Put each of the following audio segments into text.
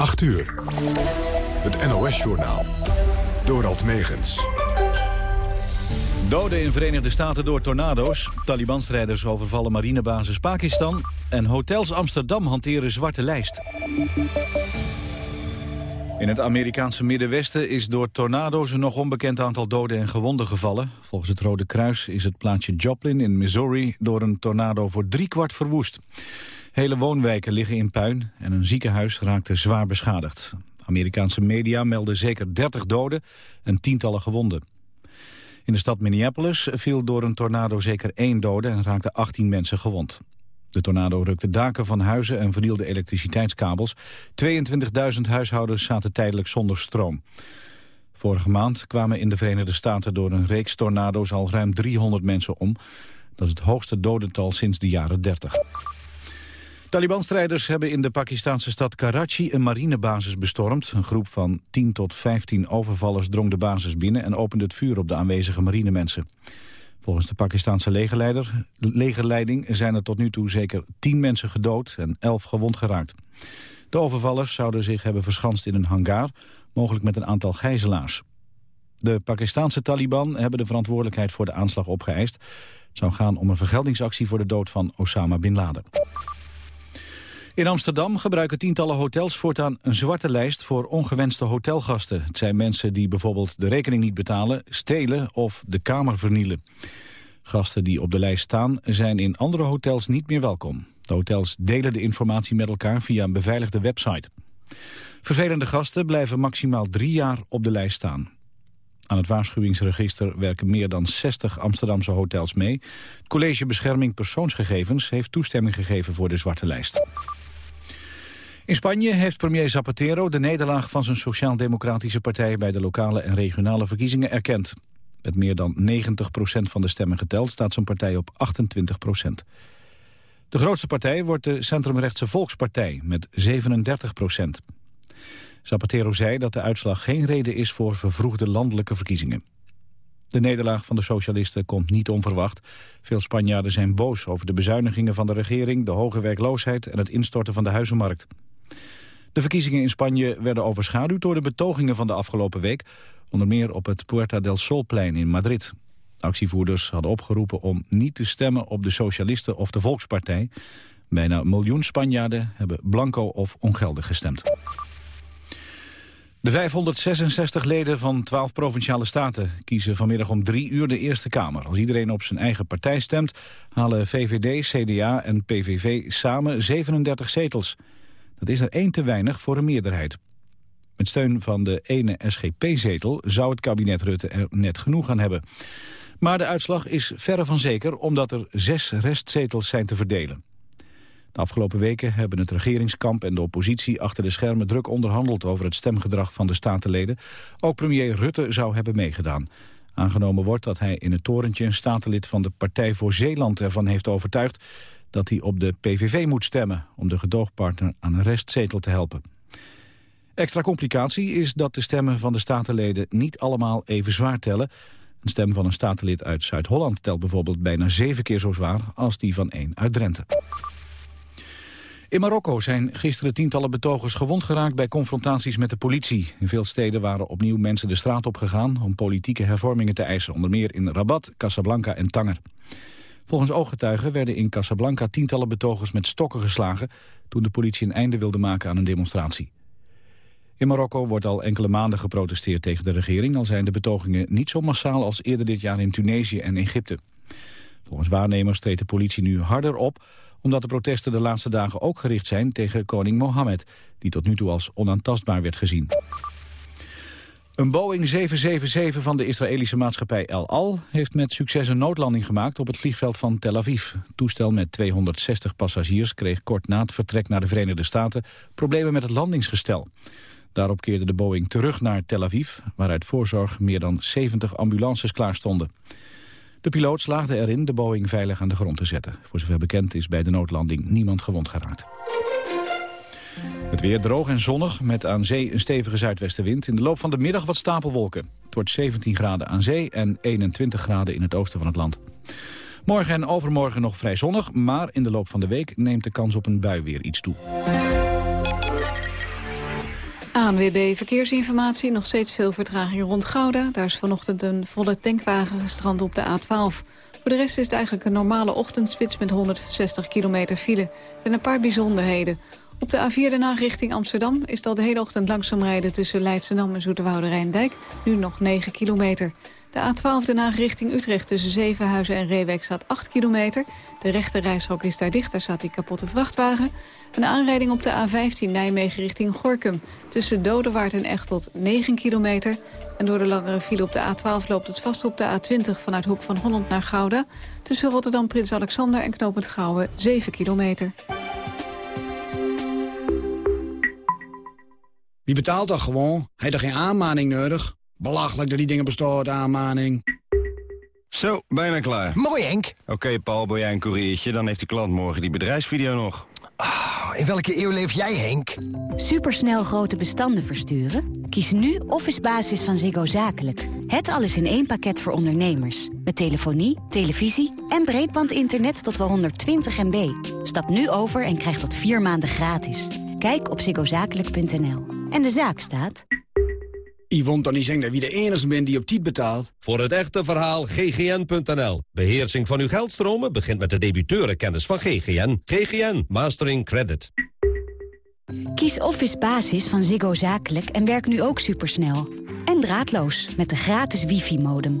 8 uur. Het NOS-journaal. Dorald Megens. Doden in Verenigde Staten door tornado's. Taliban-strijders overvallen marinebasis Pakistan. En hotels Amsterdam hanteren zwarte lijst. In het Amerikaanse Middenwesten is door tornado's een nog onbekend aantal doden en gewonden gevallen. Volgens het Rode Kruis is het plaatsje Joplin in Missouri door een tornado voor driekwart verwoest. Hele woonwijken liggen in puin en een ziekenhuis raakte zwaar beschadigd. Amerikaanse media melden zeker 30 doden en tientallen gewonden. In de stad Minneapolis viel door een tornado zeker één dode en raakten 18 mensen gewond. De tornado rukte daken van huizen en vernielde elektriciteitskabels. 22.000 huishoudens zaten tijdelijk zonder stroom. Vorige maand kwamen in de Verenigde Staten door een reeks tornado's al ruim 300 mensen om. Dat is het hoogste dodental sinds de jaren 30. Taliban-strijders hebben in de Pakistanse stad Karachi een marinebasis bestormd. Een groep van 10 tot 15 overvallers drong de basis binnen en opende het vuur op de aanwezige marinemensen. Volgens de Pakistanse legerleiding zijn er tot nu toe zeker 10 mensen gedood en 11 gewond geraakt. De overvallers zouden zich hebben verschanst in een hangar, mogelijk met een aantal gijzelaars. De Pakistanse Taliban hebben de verantwoordelijkheid voor de aanslag opgeëist. Het zou gaan om een vergeldingsactie voor de dood van Osama Bin Laden. In Amsterdam gebruiken tientallen hotels voortaan een zwarte lijst voor ongewenste hotelgasten. Het zijn mensen die bijvoorbeeld de rekening niet betalen, stelen of de kamer vernielen. Gasten die op de lijst staan zijn in andere hotels niet meer welkom. De hotels delen de informatie met elkaar via een beveiligde website. Vervelende gasten blijven maximaal drie jaar op de lijst staan. Aan het waarschuwingsregister werken meer dan 60 Amsterdamse hotels mee. Het College Bescherming Persoonsgegevens heeft toestemming gegeven voor de zwarte lijst. In Spanje heeft premier Zapatero de nederlaag van zijn sociaal-democratische partij bij de lokale en regionale verkiezingen erkend. Met meer dan 90% van de stemmen geteld staat zijn partij op 28% De grootste partij wordt de centrumrechtse Volkspartij met 37% Zapatero zei dat de uitslag geen reden is voor vervroegde landelijke verkiezingen. De nederlaag van de socialisten komt niet onverwacht. Veel Spanjaarden zijn boos over de bezuinigingen van de regering... de hoge werkloosheid en het instorten van de huizenmarkt. De verkiezingen in Spanje werden overschaduwd door de betogingen van de afgelopen week, onder meer op het Puerta del Solplein in Madrid. De actievoerders hadden opgeroepen om niet te stemmen op de Socialisten of de Volkspartij. Bijna een miljoen Spanjaarden hebben blanco of ongeldig gestemd. De 566 leden van 12 provinciale staten kiezen vanmiddag om drie uur de Eerste Kamer. Als iedereen op zijn eigen partij stemt, halen VVD, CDA en PVV samen 37 zetels. Dat is er één te weinig voor een meerderheid. Met steun van de ene SGP-zetel zou het kabinet Rutte er net genoeg aan hebben. Maar de uitslag is verre van zeker omdat er zes restzetels zijn te verdelen. De afgelopen weken hebben het regeringskamp en de oppositie achter de schermen druk onderhandeld over het stemgedrag van de statenleden. Ook premier Rutte zou hebben meegedaan. Aangenomen wordt dat hij in het torentje een statenlid van de Partij voor Zeeland ervan heeft overtuigd dat hij op de PVV moet stemmen... om de gedoogpartner aan een restzetel te helpen. Extra complicatie is dat de stemmen van de statenleden niet allemaal even zwaar tellen. Een stem van een statenlid uit Zuid-Holland telt bijvoorbeeld bijna zeven keer zo zwaar als die van één uit Drenthe. In Marokko zijn gisteren tientallen betogers gewond geraakt bij confrontaties met de politie. In veel steden waren opnieuw mensen de straat op gegaan om politieke hervormingen te eisen. Onder meer in Rabat, Casablanca en Tanger. Volgens ooggetuigen werden in Casablanca tientallen betogers met stokken geslagen... toen de politie een einde wilde maken aan een demonstratie. In Marokko wordt al enkele maanden geprotesteerd tegen de regering... al zijn de betogingen niet zo massaal als eerder dit jaar in Tunesië en Egypte. Volgens waarnemers treedt de politie nu harder op... omdat de protesten de laatste dagen ook gericht zijn tegen koning Mohammed... die tot nu toe als onaantastbaar werd gezien. Een Boeing 777 van de Israëlische maatschappij El Al... heeft met succes een noodlanding gemaakt op het vliegveld van Tel Aviv. Toestel met 260 passagiers kreeg kort na het vertrek naar de Verenigde Staten... problemen met het landingsgestel. Daarop keerde de Boeing terug naar Tel Aviv... waaruit voorzorg meer dan 70 ambulances klaar stonden. De piloot slaagde erin de Boeing veilig aan de grond te zetten. Voor zover bekend is bij de noodlanding niemand gewond geraakt. Het weer droog en zonnig, met aan zee een stevige zuidwestenwind. In de loop van de middag wat stapelwolken. Het wordt 17 graden aan zee en 21 graden in het oosten van het land. Morgen en overmorgen nog vrij zonnig, maar in de loop van de week neemt de kans op een bui weer iets toe. ANWB Verkeersinformatie. Nog steeds veel vertraging rond Gouda. Daar is vanochtend een volle tankwagen gestrand op de A12. Voor de rest is het eigenlijk een normale ochtendspits met 160 kilometer file. Er zijn een paar bijzonderheden. Op de A4 daarna richting Amsterdam is al de hele ochtend langzaam rijden... tussen Leidschendam en Zoeterwoude Rijndijk. Nu nog 9 kilometer. De A12 daarna richting Utrecht tussen Zevenhuizen en Reewijk staat 8 kilometer. De rechte is daar dicht, daar staat die kapotte vrachtwagen. Een aanrijding op de A15 Nijmegen richting Gorkum. Tussen Dodewaard en Echtelt 9 kilometer. En door de langere file op de A12 loopt het vast op de A20 vanuit Hoek van Holland naar Gouda. Tussen Rotterdam Prins Alexander en Knopend Gouwen 7 kilometer. Wie betaalt dat gewoon? Hij heeft geen aanmaning nodig? Belachelijk dat die dingen bestaat, aanmaning. Zo, bijna klaar. Mooi, Henk. Oké, Paul, ben jij een koeriertje? Dan heeft de klant morgen die bedrijfsvideo nog. Oh, in welke eeuw leef jij, Henk? Supersnel grote bestanden versturen? Kies nu Office Basis van Ziggo Zakelijk. Het alles in één pakket voor ondernemers. Met telefonie, televisie en breedbandinternet tot wel 120 MB. Stap nu over en krijg dat vier maanden gratis. Kijk op ziggozakelijk.nl. En de zaak staat... Yvonne dan niet zeggen dat wie de enige bent die op tijd betaalt. Voor het echte verhaal ggn.nl. Beheersing van uw geldstromen begint met de debiteurenkennis van GGN. GGN Mastering Credit. Kies Office Basis van Ziggo Zakelijk en werk nu ook supersnel. En draadloos met de gratis wifi-modem.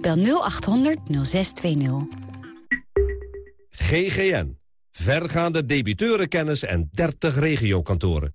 Bel 0800 0620. GGN. Vergaande debiteurenkennis en 30 regiokantoren.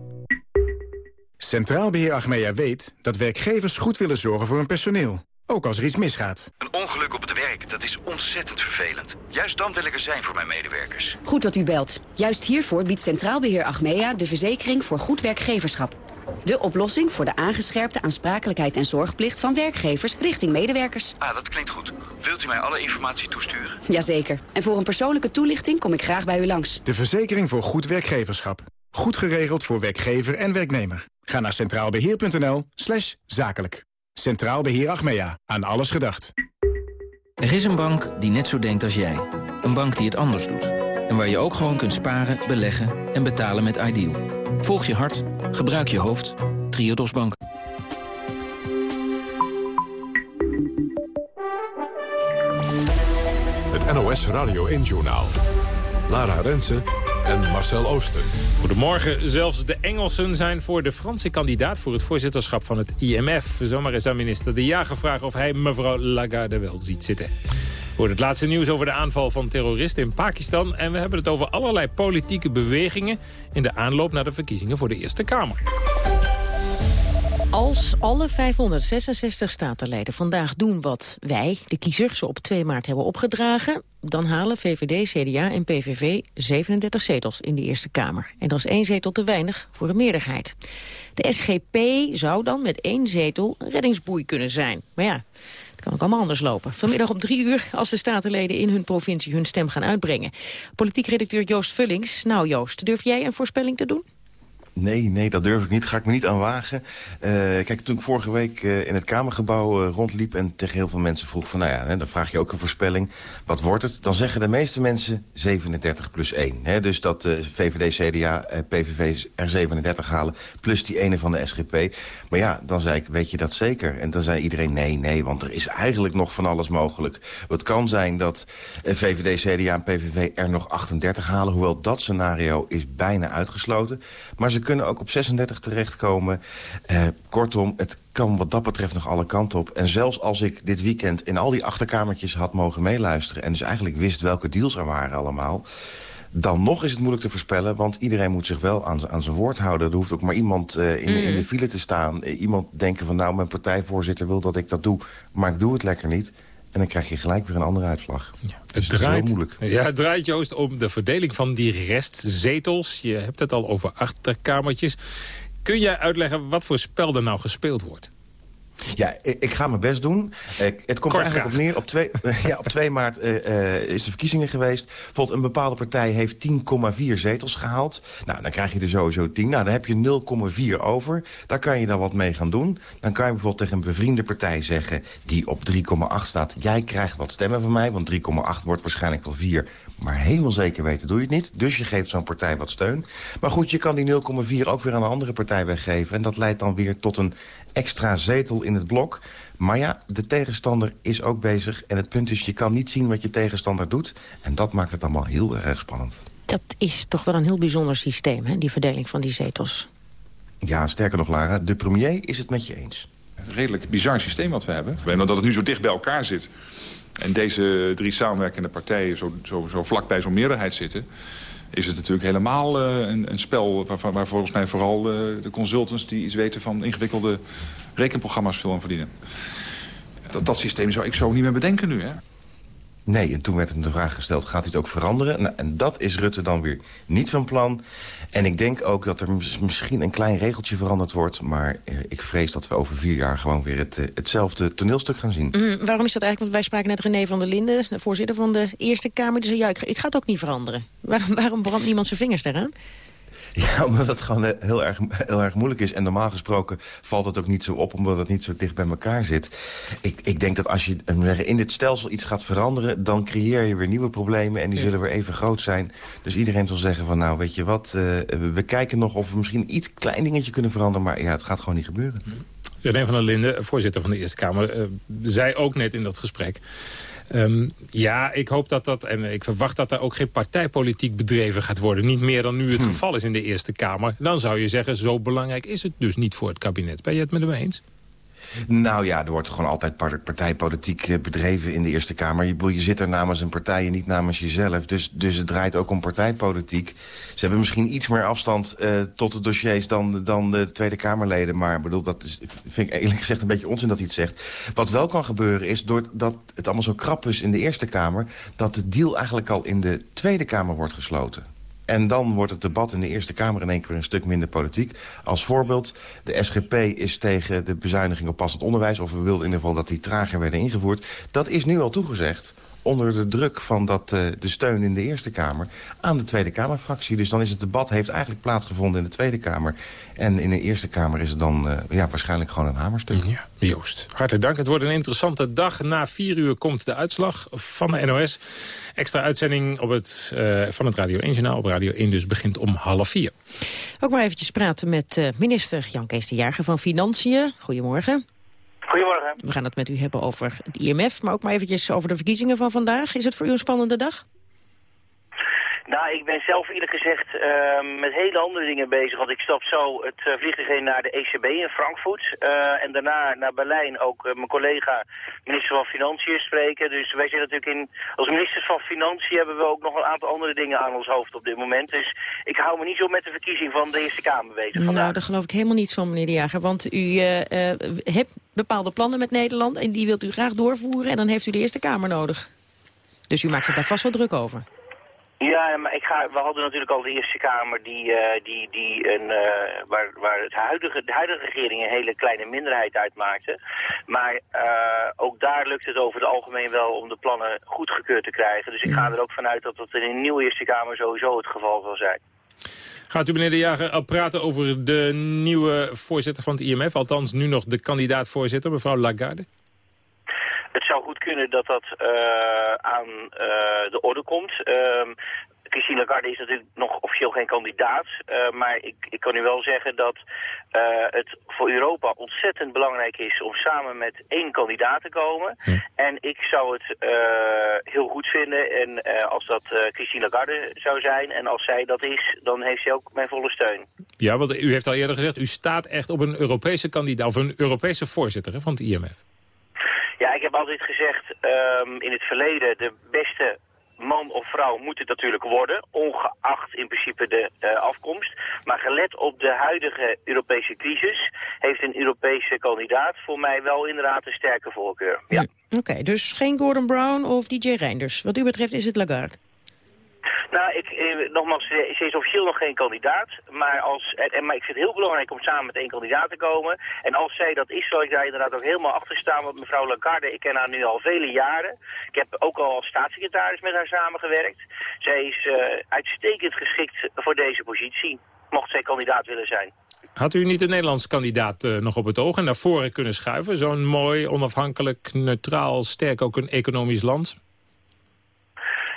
Centraal Beheer Achmea weet dat werkgevers goed willen zorgen voor hun personeel. Ook als er iets misgaat. Een ongeluk op het werk, dat is ontzettend vervelend. Juist dan wil ik er zijn voor mijn medewerkers. Goed dat u belt. Juist hiervoor biedt Centraal Beheer Achmea de verzekering voor goed werkgeverschap. De oplossing voor de aangescherpte aansprakelijkheid en zorgplicht van werkgevers richting medewerkers. Ah, dat klinkt goed. Wilt u mij alle informatie toesturen? Jazeker. En voor een persoonlijke toelichting kom ik graag bij u langs. De verzekering voor goed werkgeverschap. Goed geregeld voor werkgever en werknemer. Ga naar centraalbeheer.nl slash zakelijk. Centraal Beheer Achmea. Aan alles gedacht. Er is een bank die net zo denkt als jij. Een bank die het anders doet. En waar je ook gewoon kunt sparen, beleggen en betalen met Ideal. Volg je hart, gebruik je hoofd. Triodos Bank. Het NOS Radio 1-journaal. Lara Rensen Marcel Ooster. Goedemorgen. Zelfs de Engelsen zijn voor de Franse kandidaat... voor het voorzitterschap van het IMF. Zomaar is aan minister De Jager vragen of hij mevrouw Lagarde wel ziet zitten. Voor het laatste nieuws over de aanval van terroristen in Pakistan. En we hebben het over allerlei politieke bewegingen... in de aanloop naar de verkiezingen voor de Eerste Kamer. Als alle 566 statenleden vandaag doen wat wij, de kiezers, op 2 maart hebben opgedragen... dan halen VVD, CDA en PVV 37 zetels in de Eerste Kamer. En dat is één zetel te weinig voor een meerderheid. De SGP zou dan met één zetel een reddingsboei kunnen zijn. Maar ja, het kan ook allemaal anders lopen. Vanmiddag om drie uur als de statenleden in hun provincie hun stem gaan uitbrengen. Politiek redacteur Joost Vullings. Nou Joost, durf jij een voorspelling te doen? Nee, nee, dat durf ik niet. Ga ik me niet aan wagen. Uh, kijk, toen ik vorige week uh, in het Kamergebouw uh, rondliep... en tegen heel veel mensen vroeg van, nou ja, hè, dan vraag je ook een voorspelling. Wat wordt het? Dan zeggen de meeste mensen 37 plus 1. Hè? Dus dat VVD, CDA, PVV er 37 halen... plus die ene van de SGP. Maar ja, dan zei ik, weet je dat zeker? En dan zei iedereen, nee, nee, want er is eigenlijk nog van alles mogelijk. Het kan zijn dat VVD, CDA en PVV er nog 38 halen... hoewel dat scenario is bijna uitgesloten. Maar ze kunnen ook op 36 terechtkomen. Uh, kortom, het kan wat dat betreft nog alle kanten op. En zelfs als ik dit weekend in al die achterkamertjes had mogen meeluisteren... en dus eigenlijk wist welke deals er waren allemaal... Dan nog is het moeilijk te voorspellen, want iedereen moet zich wel aan, aan zijn woord houden. Er hoeft ook maar iemand uh, in, mm. in, de file te staan. Iemand denken van, nou, mijn partijvoorzitter wil dat ik dat doe... maar ik doe het lekker niet. En dan krijg je gelijk weer een andere uitslag. Ja, het, dus draait, moeilijk. Ja, het draait Joost om de verdeling van die restzetels. Je hebt het al over achterkamertjes. Kun jij uitleggen wat voor spel er nou gespeeld wordt? Ja, ik, ik, ga mijn best doen. Ik, het komt Kort eigenlijk graag. op neer. Op 2, ja, op 2 maart uh, uh, is de verkiezingen geweest. Bijvoorbeeld een bepaalde partij heeft 10,4 zetels gehaald. Nou, dan krijg je er sowieso 10. Nou, dan heb je 0,4 over. Daar kan je dan wat mee gaan doen. Dan kan je bijvoorbeeld tegen een bevriende partij zeggen... die op 3,8 staat, jij krijgt wat stemmen van mij. Want 3,8 wordt waarschijnlijk wel 4. Maar helemaal zeker weten doe je het niet. Dus je geeft zo'n partij wat steun. Maar goed, je kan die 0,4 ook weer aan een andere partij weggeven. En dat leidt dan weer tot een extra zetel in het blok. Maar ja, de tegenstander is ook bezig. En het punt is, je kan niet zien wat je tegenstander doet. En dat maakt het allemaal heel erg spannend. Dat is toch wel een heel bijzonder systeem, hè? die verdeling van die zetels. Ja, sterker nog, Lara, de premier is het met je eens. Een redelijk bizar systeem wat we hebben. En omdat het nu zo dicht bij elkaar zit... en deze drie samenwerkende partijen zo, zo, zo vlak bij zo'n meerderheid zitten is het natuurlijk helemaal uh, een, een, spel waar, waar, volgens mij vooral uh, de consultants... die iets weten van ingewikkelde rekenprogramma's veel aan verdienen. Dat, dat systeem zou ik zo niet meer bedenken nu, hè? Nee, en toen werd hem de vraag gesteld, gaat hij het ook veranderen? Nou, en dat is Rutte dan weer niet van plan. En ik denk ook dat er misschien een klein regeltje veranderd wordt... maar eh, ik vrees dat we over vier jaar gewoon weer het, uh, hetzelfde toneelstuk gaan zien. Mm, waarom is dat eigenlijk? Want wij spraken net René van der Linden, de voorzitter van de Eerste Kamer. Die zei, ja, ik, ik ga het ook niet veranderen. Waar, waarom brandt niemand zijn vingers daaraan? Ja, omdat het gewoon heel erg, heel erg moeilijk is. En normaal gesproken valt het ook niet zo op, omdat het niet zo dicht bij elkaar zit. Ik, ik denk dat als je zeggen, in dit stelsel iets gaat veranderen... dan creëer je weer nieuwe problemen en die zullen weer even groot zijn. Dus iedereen zal zeggen van, nou, weet je wat... Uh, we kijken nog of we misschien iets klein dingetje kunnen veranderen... maar ja, het gaat gewoon niet gebeuren. René van der Linden, voorzitter van de Eerste Kamer... Uh, zei ook net in dat gesprek... Um, ja, ik hoop dat dat, en ik verwacht dat er ook geen partijpolitiek bedreven gaat worden. Niet meer dan nu het hm. geval is in de Eerste Kamer. Dan zou je zeggen, zo belangrijk is het dus niet voor het kabinet. Ben je het met hem eens? Nou ja, er wordt gewoon altijd partijpolitiek bedreven in de Eerste Kamer. Je, zit er namens een partij en niet namens jezelf. Dus, dus het draait ook om partijpolitiek. Ze hebben misschien iets meer afstand uh, tot de dossiers dan, dan de Tweede Kamerleden. Maar bedoel, dat is, vind ik eerlijk gezegd een beetje onzin dat hij het zegt. Wat wel kan gebeuren is, doordat het allemaal zo krap is in de Eerste Kamer... dat de deal eigenlijk al in de Tweede Kamer wordt gesloten. En dan wordt het debat in de Eerste Kamer in één keer een stuk minder politiek. Als voorbeeld, de SGP is tegen de bezuiniging op passend onderwijs... of we wilden in ieder geval dat die trager werden ingevoerd. Dat is nu al toegezegd onder de druk van dat, uh, de steun in de Eerste Kamer aan de Tweede Kamerfractie. Dus dan is het debat heeft eigenlijk plaatsgevonden in de Tweede Kamer. En in de Eerste Kamer is het dan uh, ja, waarschijnlijk gewoon een hamerstuk. Ja, Joost, hartelijk dank. Het wordt een interessante dag. Na vier uur komt de uitslag van de NOS. Extra uitzending op het, uh, van het Radio 1-journaal op Radio 1 dus begint om half vier. Ook maar eventjes praten met minister Jan Kees de Jager van Financiën. Goedemorgen. Goedemorgen. We gaan het met u hebben over het IMF, maar ook maar eventjes over de verkiezingen van vandaag. Is het voor u een spannende dag? Nou, ik ben zelf eerlijk gezegd uh, met hele andere dingen bezig. Want ik stap zo het uh, vliegtuig in naar de ECB in Frankfurt. Uh, en daarna naar Berlijn ook mijn collega minister van Financiën spreken. Dus wij zitten natuurlijk in, als minister van Financiën hebben we ook nog een aantal andere dingen aan ons hoofd op dit moment. Dus ik hou me niet zo met de verkiezing van de Eerste Kamer bezig. Nou, daar geloof ik helemaal niets van, meneer De Jager. Want u hebt bepaalde plannen met Nederland en die wilt u graag doorvoeren. En dan heeft u de Eerste Kamer nodig. Dus u maakt zich daar vast wel druk over. Ja, maar ik ga, we hadden natuurlijk al de Eerste Kamer die, uh, die, die een, uh, waar, waar het huidige, de huidige regering een hele kleine minderheid uitmaakte. Maar uh, ook daar lukt het over het algemeen wel om de plannen goedgekeurd te krijgen. Dus ik ga er ook vanuit dat dat in een nieuwe Eerste Kamer sowieso het geval zal zijn. Gaat u meneer De Jager al praten over de nieuwe voorzitter van het IMF? Althans nu nog de kandidaat-voorzitter, mevrouw Lagarde? Het zou goed kunnen dat dat uh, aan uh, de orde komt. Uh, Christine Lagarde is natuurlijk nog officieel geen kandidaat. Uh, maar ik, ik kan u wel zeggen dat uh, het voor Europa ontzettend belangrijk is om samen met één kandidaat te komen. Ja. En ik zou het uh, heel goed vinden en, als dat Christine Lagarde zou zijn. En als zij dat is, dan heeft zij ook mijn volle steun. Ja, want u heeft al eerder gezegd, u staat echt op een Europese kandidaat, of een Europese voorzitter hè, van het IMF. Ja, ik heb altijd gezegd um, in het verleden, de beste man of vrouw moet het natuurlijk worden, ongeacht in principe de uh, afkomst. Maar gelet op de huidige Europese crisis heeft een Europese kandidaat voor mij wel inderdaad een sterke voorkeur. Ja. Oké, okay, dus geen Gordon Brown of DJ Reinders. Wat u betreft is het Lagarde. Nou, eh, nogmaals, ze is officieel nog geen kandidaat. Maar, als, en, maar ik vind het heel belangrijk om samen met één kandidaat te komen. En als zij dat is, zal ik daar inderdaad ook helemaal achter staan. Want mevrouw Lagarde, ik ken haar nu al vele jaren. Ik heb ook al als staatssecretaris met haar samengewerkt. Zij is eh, uitstekend geschikt voor deze positie, mocht zij kandidaat willen zijn. Had u niet de Nederlandse kandidaat eh, nog op het oog en naar voren kunnen schuiven? Zo'n mooi, onafhankelijk, neutraal, sterk ook een economisch land?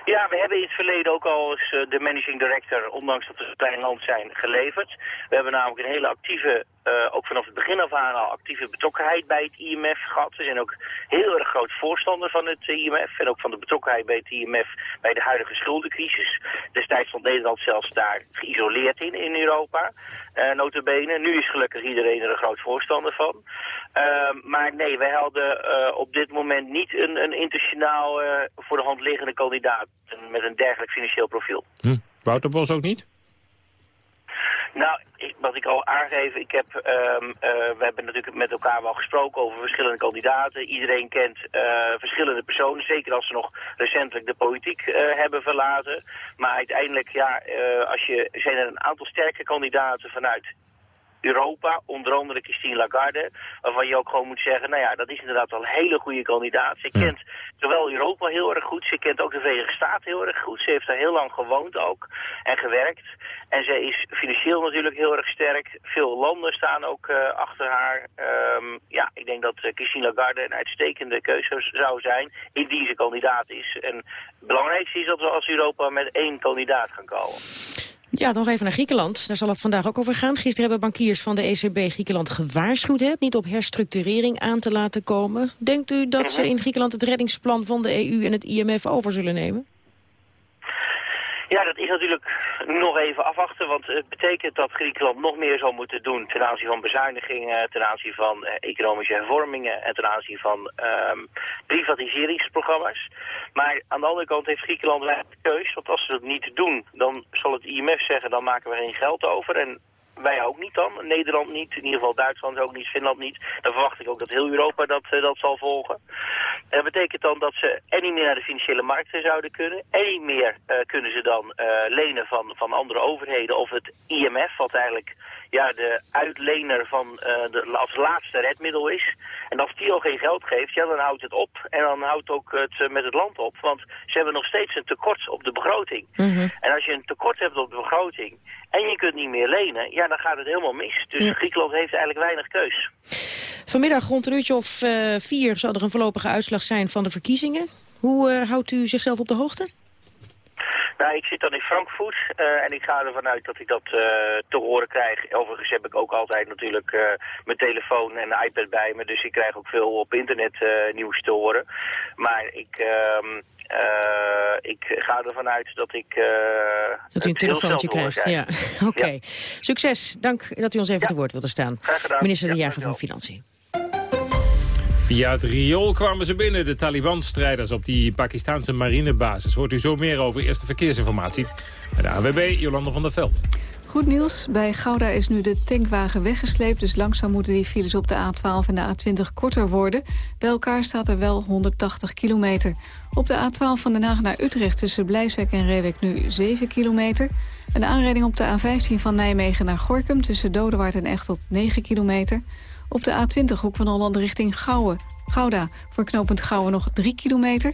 Ja, we hebben in het verleden ook al eens eh, de managing director, ondanks dat we een klein land zijn, geleverd. We hebben namelijk een hele actieve, eh, ook vanaf het begin af aan al actieve betrokkenheid bij het IMF gehad. We zijn ook heel erg groot voorstander van het IMF en ook van de betrokkenheid bij het IMF bij de huidige schuldencrisis. Destijds stond Nederland zelfs daar geïsoleerd in, in Europa, uh, notabene. Nu is gelukkig iedereen er een groot voorstander van. Uh, maar nee, wij hadden op dit moment niet een, een internationaal voor de hand liggende kandidaat met een dergelijk financieel profiel. Hm. Wouter Bos ook niet? Nou, ik, wat ik al aangeef, ik heb, um, we hebben natuurlijk met elkaar wel gesproken over verschillende kandidaten. Iedereen kent uh, verschillende personen, zeker als ze nog recentelijk de politiek uh, hebben verlaten. Maar uiteindelijk, ja, als je, zijn er een aantal sterke kandidaten vanuit Europa, onder andere Christine Lagarde, waarvan je ook gewoon moet zeggen, nou ja, dat is inderdaad wel een hele goede kandidaat. Ze kent zowel Europa heel erg goed, ze kent ook de Verenigde Staten heel erg goed. Ze heeft daar heel lang gewoond ook en gewerkt. En ze is financieel natuurlijk heel erg sterk. Veel landen staan ook uh, achter haar. Um, ja, ik denk dat uh, Christine Lagarde een uitstekende keuze zou zijn, indien ze kandidaat is. En het belangrijkste is dat we als Europa met één kandidaat gaan komen. Ja, nog even naar Griekenland. Daar zal het vandaag ook over gaan. Gisteren hebben bankiers van de ECB Griekenland gewaarschuwd... het niet op herstructurering aan te laten komen. Denkt u dat ze in Griekenland het reddingsplan van de EU en het IMF over zullen nemen? Ja, dat is natuurlijk nog even afwachten, want het betekent dat Griekenland nog meer zal moeten doen ten aanzien van bezuinigingen, ten aanzien van eh, economische hervormingen en ten aanzien van um, privatiseringsprogramma's. Maar aan de andere kant heeft Griekenland weinig keus, want als ze dat niet doen, dan zal het IMF zeggen, dan maken we geen geld over. En wij ook niet dan. Nederland niet. In ieder geval Duitsland ook niet. Finland niet. Dan verwacht ik ook dat heel Europa dat, uh, dat zal volgen. En dat betekent dan dat ze en niet meer naar de financiële markten zouden kunnen. En niet meer uh, kunnen ze dan uh, lenen van, van andere overheden. Of het IMF, wat eigenlijk ja, de uitlener van de, als laatste redmiddel is. En als die al geen geld geeft, ja, dan houdt het op. En dan houdt ook het met het land op. Want ze hebben nog steeds een tekort op de begroting. Mm -hmm. En als je een tekort hebt op de begroting en je kunt niet meer lenen, ja, dan gaat het helemaal mis. Dus ja. Griekenland heeft eigenlijk weinig keus. Vanmiddag rond een uurtje of uh, vier zal er een voorlopige uitslag zijn van de verkiezingen. Hoe uh, houdt u zichzelf op de hoogte? Nou, ik zit dan in Frankfurt uh, en ik ga ervan uit dat ik dat uh, te horen krijg. Overigens heb ik ook altijd natuurlijk uh, mijn telefoon en de iPad bij me, dus ik krijg ook veel op internet nieuws te horen. Maar ik... Uh, ik ga ervan uit dat ik... dat u een telefoontje krijgt, ja. Oké. Okay. Ja. Succes. Dank dat u ons even ja. te woord wilde staan. Minister De Jager van Financiën. Via het riool kwamen ze binnen, de Taliban-strijders op die Pakistanse marinebasis. Hoort u zo meer over eerste verkeersinformatie. Bij de AWB, Jolanda van der Veld. Goed nieuws. Bij Gouda is nu de tankwagen weggesleept... dus langzaam moeten die files op de A12 en de A20 korter worden. Bij elkaar staat er wel 180 kilometer. Op de A12 van Den Haag naar Utrecht tussen Blijswijk en Reewek nu 7 kilometer. Een aanrijding op de A15 van Nijmegen naar Gorkum... tussen Dodewaard en Echt tot 9 kilometer. Op de A20 hoek van Holland richting Gouwen. Gouda voor knooppunt Gouwen nog 3 kilometer.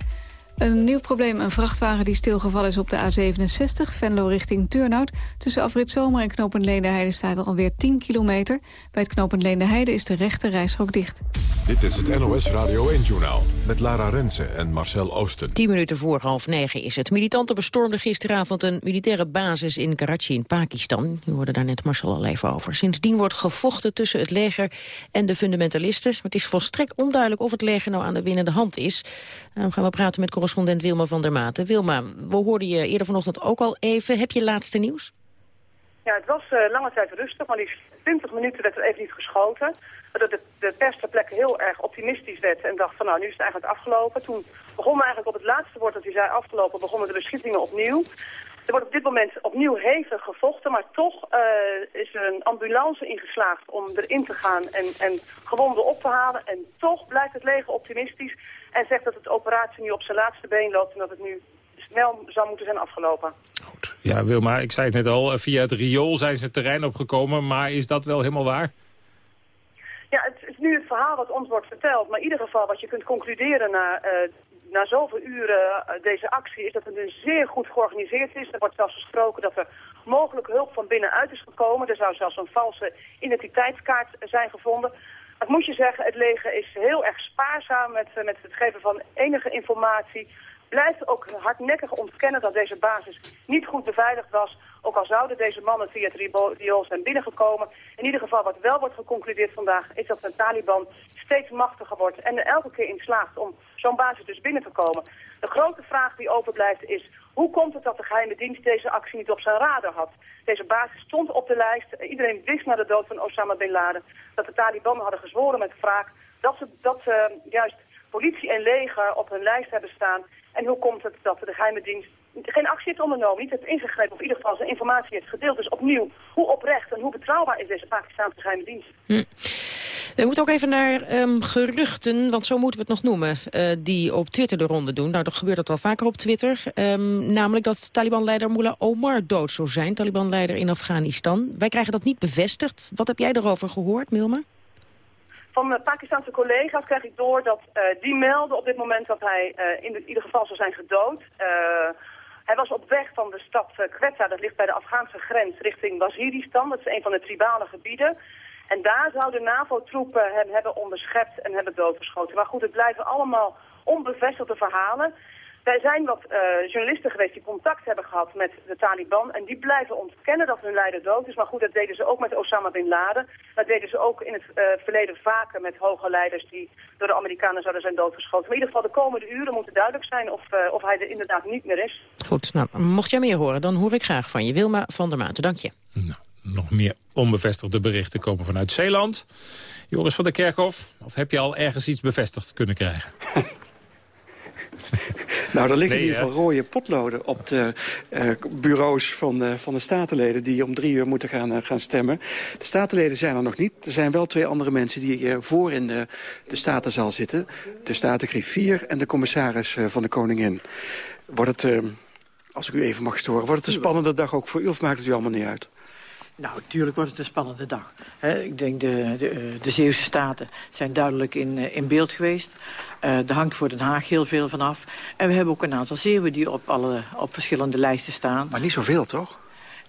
Een nieuw probleem, een vrachtwagen die stilgevallen is op de A67... Venlo richting Turnhout. Tussen afrit Zomer en knooppunt Leendeheide staat er alweer 10 kilometer. Bij het knooppunt Leendeheide is de rechte reishok dicht. Dit is het NOS Radio 1-journaal met Lara Rensen en Marcel Oosten. 10 minuten voor half negen is het. Militanten bestormden gisteravond een militaire basis in Karachi in Pakistan. U hoorde daar net Marcel al even over. Sindsdien wordt gevochten tussen het leger en de fundamentalisten. Maar het is volstrekt onduidelijk of het leger nou aan de winnende hand is. Dan gaan we praten met correspondent Wilma van der Maten. Wilma, we hoorden je eerder vanochtend ook al even. Heb je laatste nieuws? Ja, het was uh, lange tijd rustig, maar die 20 minuten werd er even niet geschoten. Dat de, de pers ter plekke heel erg optimistisch werd en dacht van nou, nu is het eigenlijk afgelopen. Toen begon eigenlijk op het laatste woord dat hij zei afgelopen, begonnen de beschietingen opnieuw. Er wordt op dit moment opnieuw hevig gevochten, maar toch uh, is er een ambulance ingeslaagd om erin te gaan en, en gewonden op te halen. En toch blijft het leger optimistisch en zegt dat het operatie nu op zijn laatste been loopt en dat het nu snel zou moeten zijn afgelopen. Ja, Wilma, ik zei het net al, via het riool zijn ze het terrein opgekomen. Maar is dat wel helemaal waar? Ja, het is nu het verhaal wat ons wordt verteld. Maar in ieder geval wat je kunt concluderen na, uh, na zoveel uren uh, deze actie... is dat het een zeer goed georganiseerd is. Er wordt zelfs gesproken dat er mogelijk hulp van binnenuit is gekomen. Er zou zelfs een valse identiteitskaart zijn gevonden. Wat moet je zeggen, het leger is heel erg spaarzaam met, met het geven van enige informatie blijft ook hardnekkig ontkennen dat deze basis niet goed beveiligd was. Ook al zouden deze mannen via het riool zijn binnengekomen. In ieder geval wat wel wordt geconcludeerd vandaag is dat de Taliban steeds machtiger wordt. En er elke keer in slaagt om zo'n basis dus binnen te komen. De grote vraag die overblijft is hoe komt het dat de geheime dienst deze actie niet op zijn radar had? Deze basis stond op de lijst. Iedereen wist na de dood van Osama Bin Laden dat de Taliban hadden gezworen met wraak dat ze, dat ze juist politie en leger op hun lijst hebben staan. En hoe komt het dat de geheime dienst geen actie heeft ondernomen, niet heeft ingegrepen, of in ieder geval zijn informatie heeft gedeeld. Dus opnieuw, hoe oprecht en hoe betrouwbaar is deze Pakistanse geheime dienst? Hm. We moeten ook even naar um, geruchten, want zo moeten we het nog noemen, uh, die op Twitter de ronde doen. Nou, dat gebeurt dat wel vaker op Twitter. Um, namelijk dat Taliban-leider Mullah Omar dood zou zijn, Taliban-leider in Afghanistan. Wij krijgen dat niet bevestigd. Wat heb jij erover gehoord, Milma? Van mijn Pakistanse collega's krijg ik door dat uh, die melden op dit moment dat hij uh, in, de, in, ieder geval zou zijn gedood. Hij was op weg van de stad Quetta, dat ligt bij de Afghaanse grens, richting Waziristan. Dat is een van de tribale gebieden. En daar zouden NAVO-troepen hem hebben onderschept en hebben doodgeschoten. Maar goed, het blijven allemaal onbevestigde verhalen. Wij zijn wat uh, journalisten geweest die contact hebben gehad met de Taliban. En die blijven ontkennen dat hun leider dood is. Maar goed, dat deden ze ook met Osama Bin Laden. Dat deden ze ook in het uh, verleden vaker met hoge leiders die door de Amerikanen zouden zijn doodgeschoten. Maar in ieder geval de komende uren moeten duidelijk zijn of, uh, of hij er inderdaad niet meer is. Goed, nou, mocht jij meer horen, dan hoor ik graag van je. Wilma van der Maarten, dank je. Nou, nog meer onbevestigde berichten komen vanuit Zeeland. Joris van der Kerkhof, of heb je al ergens iets bevestigd kunnen krijgen? Nou, er liggen nee, in ieder geval rode potloden op de uh, bureaus van de, van de statenleden... die om drie uur moeten gaan, uh, gaan stemmen. De statenleden zijn er nog niet. Er zijn wel twee andere mensen die uh, voor in de, de statenzaal zitten. De statengriffier en de commissaris van de Koningin. Wordt het, als ik u even mag storen, wordt het een spannende dag ook voor u... of maakt het u allemaal niet uit? Nou, natuurlijk wordt het een spannende dag. He, ik denk de, de, de Zeeuwse staten zijn duidelijk in, in beeld geweest. Uh, er hangt voor Den Haag heel veel vanaf. En we hebben ook een aantal Zeeuwen die op, alle, op verschillende lijsten staan. Maar niet zoveel, toch?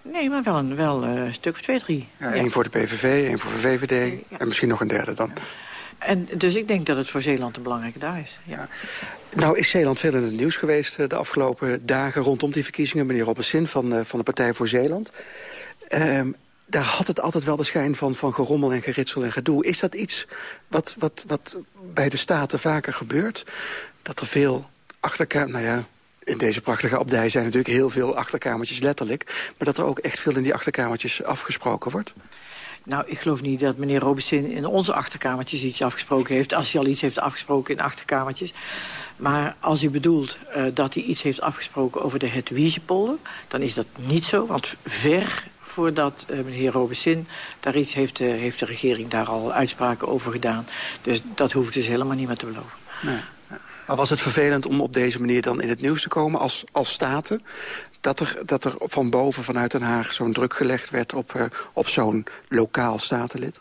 Nee, maar wel een, wel, uh, stuk of twee, drie. Ja, ja. Eén voor de PVV, één voor de VVD ja. en misschien nog een derde dan. En dus ik denk dat het voor Zeeland een belangrijke dag is. Ja. Nou is Zeeland veel in het nieuws geweest de afgelopen dagen rondom die verkiezingen. Meneer Robbesin van, van de Partij voor Zeeland. Um, daar had het altijd wel de schijn van, van gerommel en geritsel en gedoe. Is dat iets wat, wat, wat bij de Staten vaker gebeurt? Dat er veel achterkamer... Nou ja, in deze prachtige abdij zijn natuurlijk heel veel achterkamertjes letterlijk. Maar dat er ook echt veel in die achterkamertjes afgesproken wordt? Nou, ik geloof niet dat meneer Robinson in onze achterkamertjes iets afgesproken heeft. Als hij al iets heeft afgesproken in achterkamertjes. Maar als u bedoelt uh, dat hij iets heeft afgesproken over de Hedwiegepolder... dan is dat niet zo, want ver voordat uh, meneer Robinson daar iets heeft, uh, heeft de regering daar al uitspraken over gedaan. Dus dat hoeft dus helemaal niet meer te beloven. Nee. Maar was het vervelend om op deze manier dan in het nieuws te komen als, als staten? Dat er, dat er van boven vanuit Den Haag zo'n druk gelegd werd op, uh, op zo'n lokaal statenlid?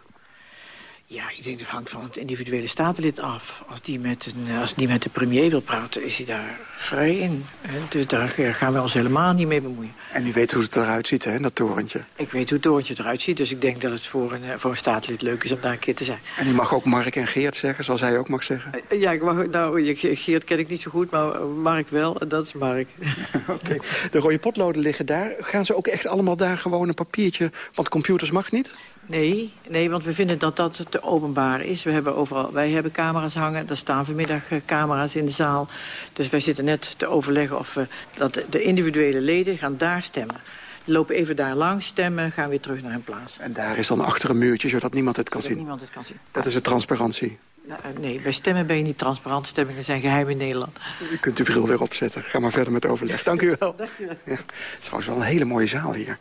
Ja, ik denk dat hangt van het individuele statenlid af. Als die met, een, als die met de premier wil praten, is hij daar vrij in. Hè? Dus daar gaan we ons helemaal niet mee bemoeien. En u weet hoe het eruit ziet, hè, dat torentje? Ik weet hoe het torentje eruit ziet, dus ik denk dat het voor een, voor een statenlid leuk is om daar een keer te zijn. En u mag ook Mark en Geert zeggen, zoals hij ook mag zeggen? Ja, ik mag, nou, Geert ken ik niet zo goed, maar Mark wel, dat is Mark. Oké, okay. de rode potloden liggen daar. Gaan ze ook echt allemaal daar gewoon een papiertje, want computers mag niet? Nee, nee, want we vinden dat dat te openbaar is. We hebben overal, wij hebben camera's hangen. Er staan vanmiddag camera's in de zaal. Dus wij zitten net te overleggen of we, dat de individuele leden gaan daar stemmen. Lopen even daar langs, stemmen, gaan weer terug naar hun plaats. En daar is dan achter een muurtje, zodat niemand het kan zien? niemand het kan zien. Dat is de transparantie? Nou, nee, bij stemmen ben je niet transparant. Stemmingen zijn geheim in Nederland. U kunt uw bril weer opzetten. Ga maar verder met overleg. Dank u wel. Dank u wel. Ja. Het is trouwens wel een hele mooie zaal hier.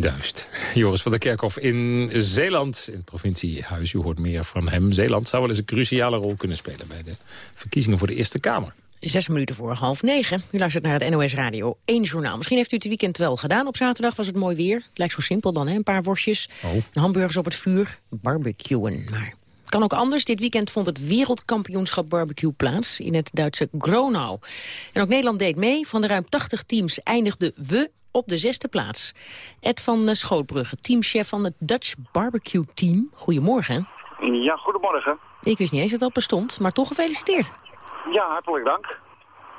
Duist. Joris van der Kerkhof in Zeeland, in het provinciehuis. U hoort meer van hem. Zeeland zou wel eens een cruciale rol kunnen spelen... bij de verkiezingen voor de Eerste Kamer. Zes minuten voor half negen. U luistert naar het NOS Radio 1 journaal. Misschien heeft u het weekend wel gedaan. Op zaterdag was het mooi weer. Het lijkt zo simpel dan, hè? Een paar worstjes, Oh. hamburgers op het vuur, barbecuen. Maar het kan ook anders. Dit weekend vond het wereldkampioenschap barbecue plaats in het Duitse Gronau. En ook Nederland deed mee. Van de ruim 80 teams eindigden we op de zesde plaats. Ed van eh, Schootbrugge, teamchef van het Dutch Barbecue Team. Goedemorgen. Ja, goedemorgen. Ik wist niet eens dat dat bestond, maar toch gefeliciteerd. Ja, hartelijk dank.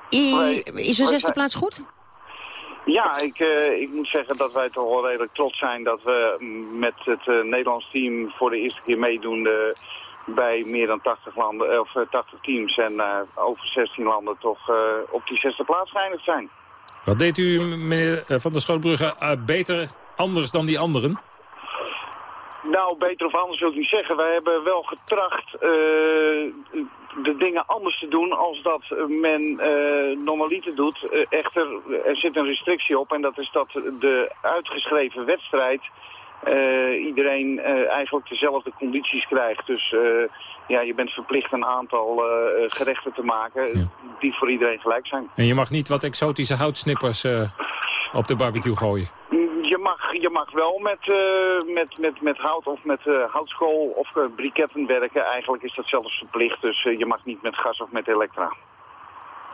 I- is wij zesde plaats goed? Ja, ik, eh, ik moet zeggen dat wij toch wel redelijk trots zijn dat we met het eh, Nederlands team voor de eerste keer meedoen bij meer dan 80 landen, of eh, 80 teams en over 16 landen toch op die zesde plaats geëindigd zijn. Wat deed u, meneer eh, Van der Schootbrugge, eh, beter anders dan die anderen? Nou, beter of anders wil ik niet zeggen. Wij hebben wel getracht eh, de dingen anders te doen als dat men eh, normaliter doet. Echter, er zit een restrictie op en dat is dat de uitgeschreven wedstrijd eh, iedereen eh, eigenlijk dezelfde condities krijgt. Dus eh, ja, je bent verplicht een aantal eh, gerechten te maken die voor iedereen gelijk zijn. En je mag niet wat exotische houtsnippers eh, op de barbecue gooien. Je mag, je mag wel met, eh, met, met, met hout of met eh, houtskool of briketten werken. Eigenlijk is dat zelfs verplicht, dus je mag niet met gas of met elektra.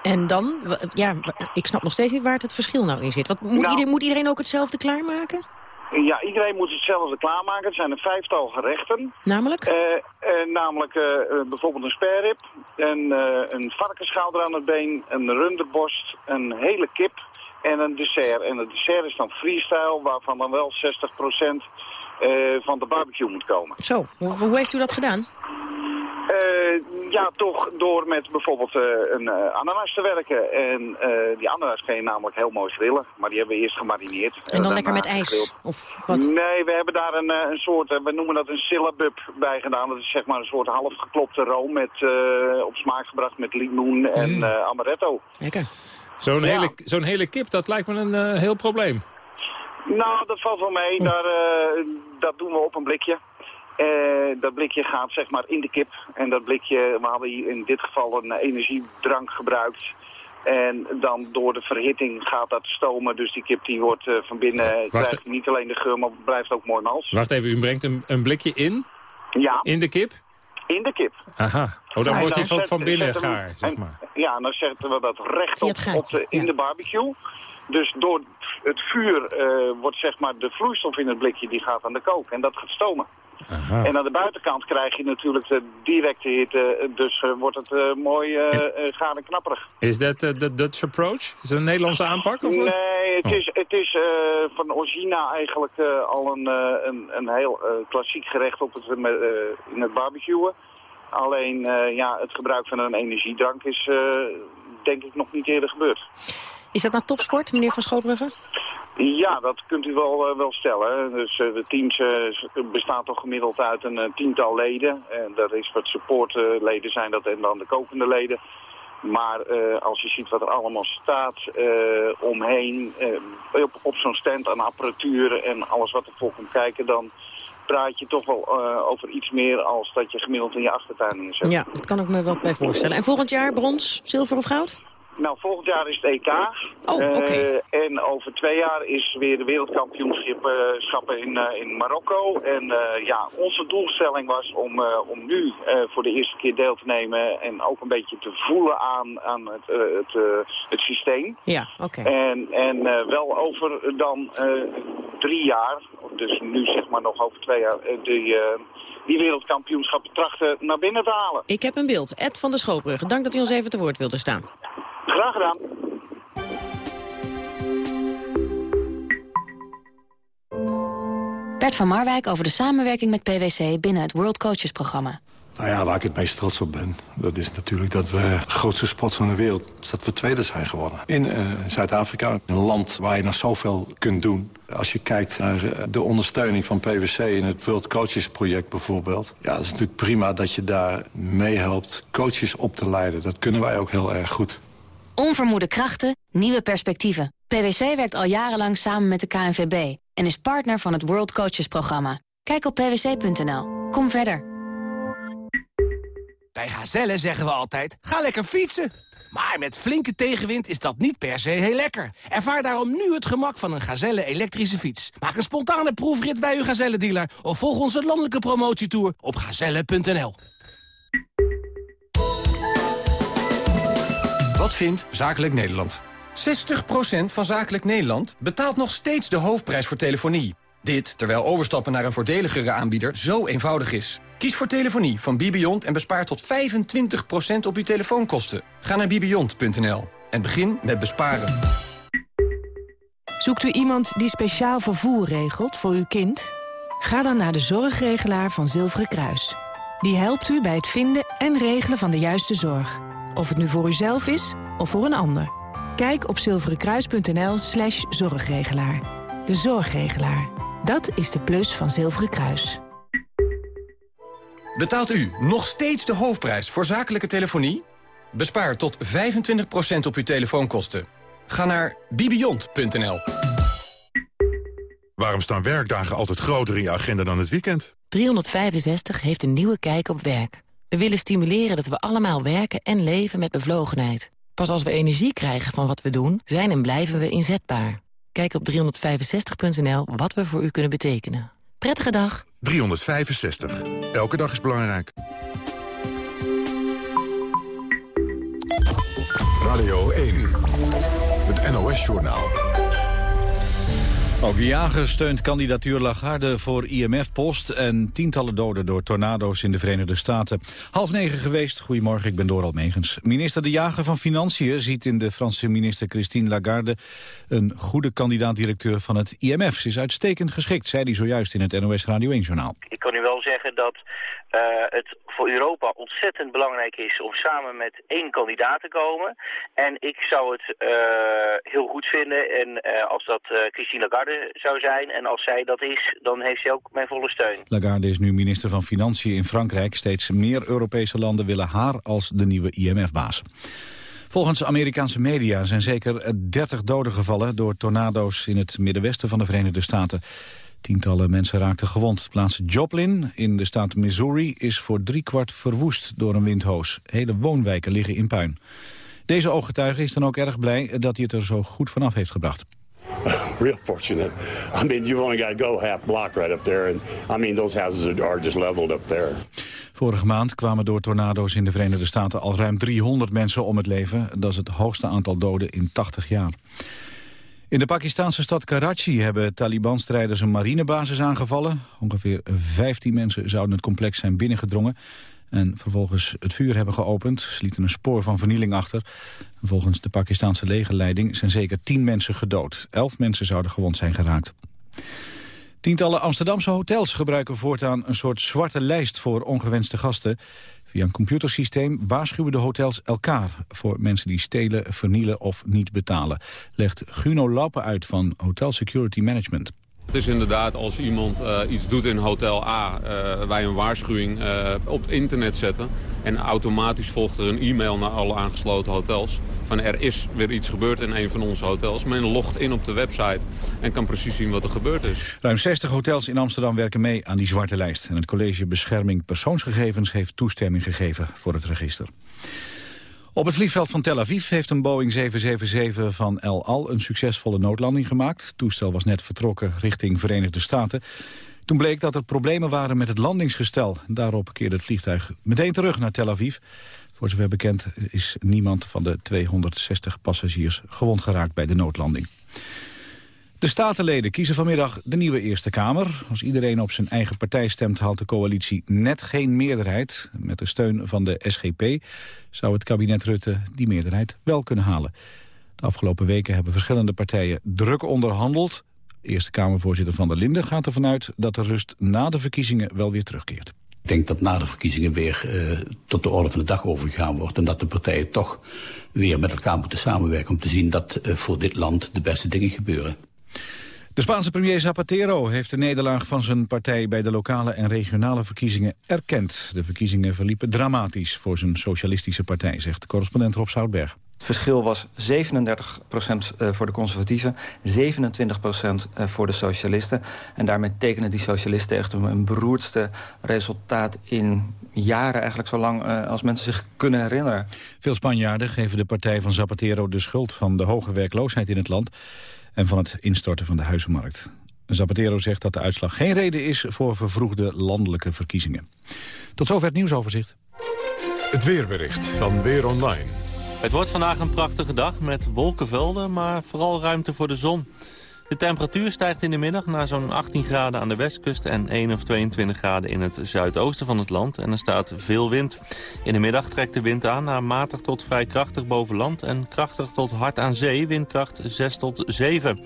En dan, ja, ik snap nog steeds niet waar het, het verschil nou in zit. Wat, moet, Nou. iedereen, moet iedereen ook hetzelfde klaarmaken? Ja, iedereen moet hetzelfde klaarmaken. Het zijn een vijftal gerechten. Namelijk? Eh, eh, namelijk eh, bijvoorbeeld een sperrip, een, een varkensschouder aan het been, een runderborst, een hele kip en een dessert. En het dessert is dan freestyle, waarvan dan wel 60% eh, van de barbecue moet komen. Zo, hoe, hoe heeft u dat gedaan? Eh, ja, toch door met bijvoorbeeld eh, een eh, ananas te werken. En eh, die ananas kun je namelijk heel mooi grillen. Maar die hebben we eerst gemarineerd. En dan lekker met ijs? gegrild. Of wat? Nee, we hebben daar een, eh, een soort, we noemen dat een syllabub bij gedaan. Dat is zeg maar een soort half geklopte room met, eh, op smaak gebracht met limoen en Mm. eh, amaretto. Lekker. Zo'n hele, zo'n hele kip, dat lijkt me een heel probleem. Nou, dat valt wel mee. Daar, eh, dat doen we op een blikje. Eh, dat blikje gaat zeg maar in de kip. En dat blikje, we hadden hier in dit geval een energiedrank gebruikt. En dan door de verhitting gaat dat stomen. Dus die kip die wordt eh, van binnen, krijgt niet alleen de geur, maar blijft ook mooi mals. Wacht even, u brengt een, een blikje in? Ja. In de kip? In de kip. Aha. Oh, dan wordt hij van, van binnen gaar, zeg en- maar. Ja, en dan zetten we dat recht op, de, in de barbecue. Dus door het vuur eh, wordt zeg maar de vloeistof in het blikje die gaat aan de kook. En dat gaat stomen. En aan de buitenkant krijg je natuurlijk de directe hitte. Dus eh, wordt het eh, mooi eh eh, gaar en knapperig. Is dat eh, de Dutch approach? Is dat een Nederlandse aanpak? Of? Nee, het Oh. is, het is eh, van origine eigenlijk eh, al een, eh, een, een heel eh, klassiek gerecht op het, met, eh, in het barbecuen. Alleen eh, ja, het gebruik van een energiedrank is eh, denk ik nog niet eerder gebeurd. Is dat nou topsport, meneer Van Schootbrugge? Ja, dat kunt u wel, eh, wel stellen. Dus eh, de teams eh, bestaan toch gemiddeld uit een tiental leden. En dat is wat supportleden zijn dat en dan de kokende leden. Maar als je ziet wat er allemaal staat omheen, op, op zo'n stand aan apparatuur en alles wat ervoor komt kijken, dan praat je toch wel over iets meer als dat je gemiddeld in je achtertuin neerzet. Ja, dat kan ik me wel bij voorstellen. En volgend jaar brons, zilver of goud? Nou, volgend jaar is het EK. Oh, oké. Eh, en over twee jaar is weer de wereldkampioenschappen in, eh, in Marokko. En eh, ja, onze doelstelling was om, om nu voor de eerste keer deel te nemen en ook een beetje te voelen aan, aan het, het, het systeem. Ja, oké. En, en wel over dan drie jaar, dus nu zeg maar nog over twee jaar, die, die wereldkampioenschappen trachten naar binnen te halen. Ik heb een beeld. Ed van der Schootbrugge, dank dat u ons even te woord wilde staan. Graag gedaan. Bert van Marwijk over de samenwerking met PwC binnen het World Coaches programma. Nou ja, waar ik het meest trots op ben, dat is natuurlijk dat we de grootste sport van de wereld, dat we tweede zijn geworden. In eh, Zuid-Afrika, een land waar je nog zoveel kunt doen. Als je kijkt naar eh, de ondersteuning van PwC in het World Coaches project bijvoorbeeld. Ja, het is natuurlijk prima dat je daar meehelpt coaches op te leiden. Dat kunnen wij ook heel erg goed. Onvermoede krachten, nieuwe perspectieven. PwC werkt al jarenlang samen met de KNVB en is partner van het World Coaches programma. Kijk op pwc.nl. Kom verder. Bij Gazelle zeggen we altijd, ga lekker fietsen. Maar met flinke tegenwind is dat niet per se heel lekker. Ervaar daarom nu het gemak van een Gazelle elektrische fiets. Maak een spontane proefrit bij uw Gazelle-dealer... of volg onze landelijke promotietour op gazelle.nl. Wat vindt Zakelijk Nederland? 60% van Zakelijk Nederland betaalt nog steeds de hoofdprijs voor telefonie. Dit terwijl overstappen naar een voordeligere aanbieder zo eenvoudig is. Kies voor telefonie van Bibiont en bespaar tot 25% op uw telefoonkosten. Ga naar bibiont.nl en begin met besparen. Zoekt u iemand die speciaal vervoer regelt voor uw kind? Ga dan naar de zorgregelaar van Zilveren Kruis. Die helpt u bij het vinden en regelen van de juiste zorg. Of het nu voor uzelf is of voor een ander. Kijk op zilverenkruis.nl slash zorgregelaar. De zorgregelaar. Dat is de plus van Zilveren Kruis. Betaalt u nog steeds de hoofdprijs voor zakelijke telefonie? Bespaar tot 25% op uw telefoonkosten. Ga naar bibiont.nl. Waarom staan werkdagen altijd groter in je agenda dan het weekend? 365 heeft een nieuwe kijk op werk. We willen stimuleren dat we allemaal werken en leven met bevlogenheid. Pas als we energie krijgen van wat we doen, zijn en blijven we inzetbaar. Kijk op 365.nl wat we voor u kunnen betekenen. Prettige dag. 365. Elke dag is belangrijk. Radio 1. Het NOS-journaal. Ook de jager steunt kandidatuur Lagarde voor IMF-post... en tientallen doden door tornado's in de Verenigde Staten. Half negen geweest. Goedemorgen, ik ben Doral Megens. Minister De Jager van Financiën ziet in de Franse minister Christine Lagarde... een goede kandidaat-directeur van het IMF. Ze is uitstekend geschikt, zei hij zojuist in het NOS Radio 1-journaal. Ik kan u wel zeggen dat uh, het voor Europa ontzettend belangrijk is om samen met één kandidaat te komen. En ik zou het uh, heel goed vinden en, uh, als dat Christine Lagarde zou zijn. En als zij dat is, dan heeft zij ook mijn volle steun. Lagarde is nu minister van Financiën in Frankrijk. Steeds meer Europese landen willen haar als de nieuwe IMF-baas. Volgens Amerikaanse media zijn zeker 30 doden gevallen door tornado's in het middenwesten van de Verenigde Staten. Tientallen mensen raakten gewond. De plaats Joplin in de staat Missouri is voor driekwart verwoest door een windhoos. Hele woonwijken liggen in puin. Deze ooggetuige is dan ook erg blij dat hij het er zo goed vanaf heeft gebracht. Real fortunate. I mean, you've only got to go half block right up there. And I mean, those houses are just leveled up there. Vorige maand kwamen door tornado's in de Verenigde Staten al ruim 300 mensen om het leven. Dat is het hoogste aantal doden in 80 jaar. In de Pakistanse stad Karachi hebben Taliban-strijders een marinebasis aangevallen. Ongeveer 15 mensen zouden het complex zijn binnengedrongen en vervolgens het vuur hebben geopend. Ze lieten een spoor van vernieling achter. Volgens de Pakistanse legerleiding zijn zeker 10 mensen gedood. 11 mensen zouden gewond zijn geraakt. Tientallen Amsterdamse hotels gebruiken voortaan een soort zwarte lijst voor ongewenste gasten. Via een computersysteem waarschuwen de hotels elkaar... voor mensen die stelen, vernielen of niet betalen. Legt Guno Lappen uit van Hotel Security Management. Het is inderdaad als iemand uh, iets doet in hotel A, uh, wij een waarschuwing uh, op internet zetten. En automatisch volgt er een e-mail naar alle aangesloten hotels. Van er is weer iets gebeurd in een van onze hotels. Men logt in op de website en kan precies zien wat er gebeurd is. Ruim 60 hotels in Amsterdam werken mee aan die zwarte lijst. En het College Bescherming Persoonsgegevens heeft toestemming gegeven voor het register. Op het vliegveld van Tel Aviv heeft een Boeing 777 van El Al een succesvolle noodlanding gemaakt. Het toestel was net vertrokken richting Verenigde Staten. Toen bleek dat er problemen waren met het landingsgestel. Daarop keerde het vliegtuig meteen terug naar Tel Aviv. Voor zover bekend is niemand van de 260 passagiers gewond geraakt bij de noodlanding. De statenleden kiezen vanmiddag de nieuwe Eerste Kamer. Als iedereen op zijn eigen partij stemt, haalt de coalitie net geen meerderheid. Met de steun van de SGP zou het kabinet Rutte die meerderheid wel kunnen halen. De afgelopen weken hebben verschillende partijen druk onderhandeld. Eerste Kamervoorzitter Van der Linden gaat ervan uit dat de rust na de verkiezingen wel weer terugkeert. Ik denk dat na de verkiezingen weer uh, tot de orde van de dag overgegaan wordt... en dat de partijen toch weer met elkaar moeten samenwerken... om te zien dat uh, voor dit land de beste dingen gebeuren. De Spaanse premier Zapatero heeft de nederlaag van zijn partij bij de lokale en regionale verkiezingen erkend. De verkiezingen verliepen dramatisch voor zijn socialistische partij, zegt correspondent Rob Zoutberg. Het verschil was 37% voor de conservatieven, 27% voor de socialisten. En daarmee tekenen die socialisten echt een beroerdste resultaat in jaren, eigenlijk zo lang als mensen zich kunnen herinneren. Veel Spanjaarden geven de partij van Zapatero de schuld van de hoge werkloosheid in het land en van het instorten van de huizenmarkt. Zapatero zegt dat de uitslag geen reden is voor vervroegde landelijke verkiezingen. Tot zover het nieuwsoverzicht. Het weerbericht van Weer Online. Het wordt vandaag een prachtige dag met wolkenvelden, maar vooral ruimte voor de zon. De temperatuur stijgt in de middag naar zo'n 18 graden aan de westkust... en 1 of 22 graden in het zuidoosten van het land. En er staat veel wind. In de middag trekt de wind aan naar matig tot vrij krachtig boven land... en krachtig tot hard aan zee, windkracht 6 tot 7.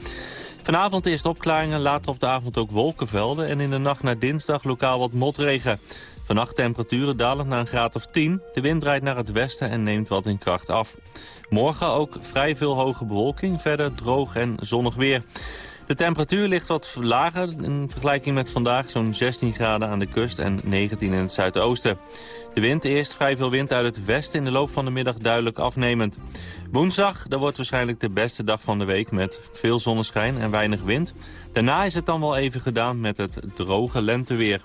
Vanavond eerst opklaringen, later op de avond ook wolkenvelden... en in de nacht naar dinsdag lokaal wat motregen. Vannacht temperaturen dalen naar een graad of 10. De wind draait naar het westen en neemt wat in kracht af. Morgen ook vrij veel hoge bewolking, verder droog en zonnig weer. De temperatuur ligt wat lager in vergelijking met vandaag. Zo'n 16 graden aan de kust en 19 in het zuidoosten. De wind eerst vrij veel wind uit het westen in de loop van de middag duidelijk afnemend. Woensdag, dat wordt waarschijnlijk de beste dag van de week met veel zonneschijn en weinig wind. Daarna is het dan wel even gedaan met het droge lenteweer.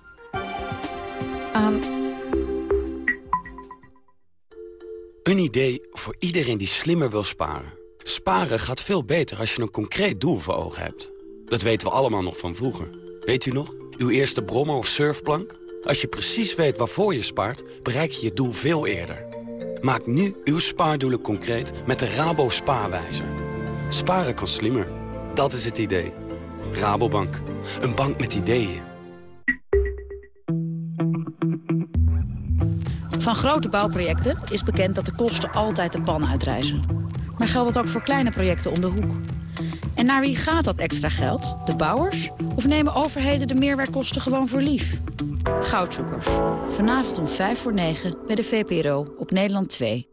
Een idee voor iedereen die slimmer wil sparen. Sparen gaat veel beter als je een concreet doel voor ogen hebt. Dat weten we allemaal nog van vroeger. Weet u nog? Uw eerste brommer of surfplank? Als je precies weet waarvoor je spaart, bereik je je doel veel eerder. Maak nu uw spaardoelen concreet met de Rabo Spaarwijzer. Sparen kan slimmer. Dat is het idee. Rabobank. Een bank met ideeën. Van grote bouwprojecten is bekend dat de kosten altijd de pan uitreizen. Maar geldt dat ook voor kleine projecten om de hoek? En naar wie gaat dat extra geld? De bouwers? Of nemen overheden de meerwerkkosten gewoon voor lief? Goudzoekers. Vanavond om 5 voor 9 bij de VPRO op Nederland 2.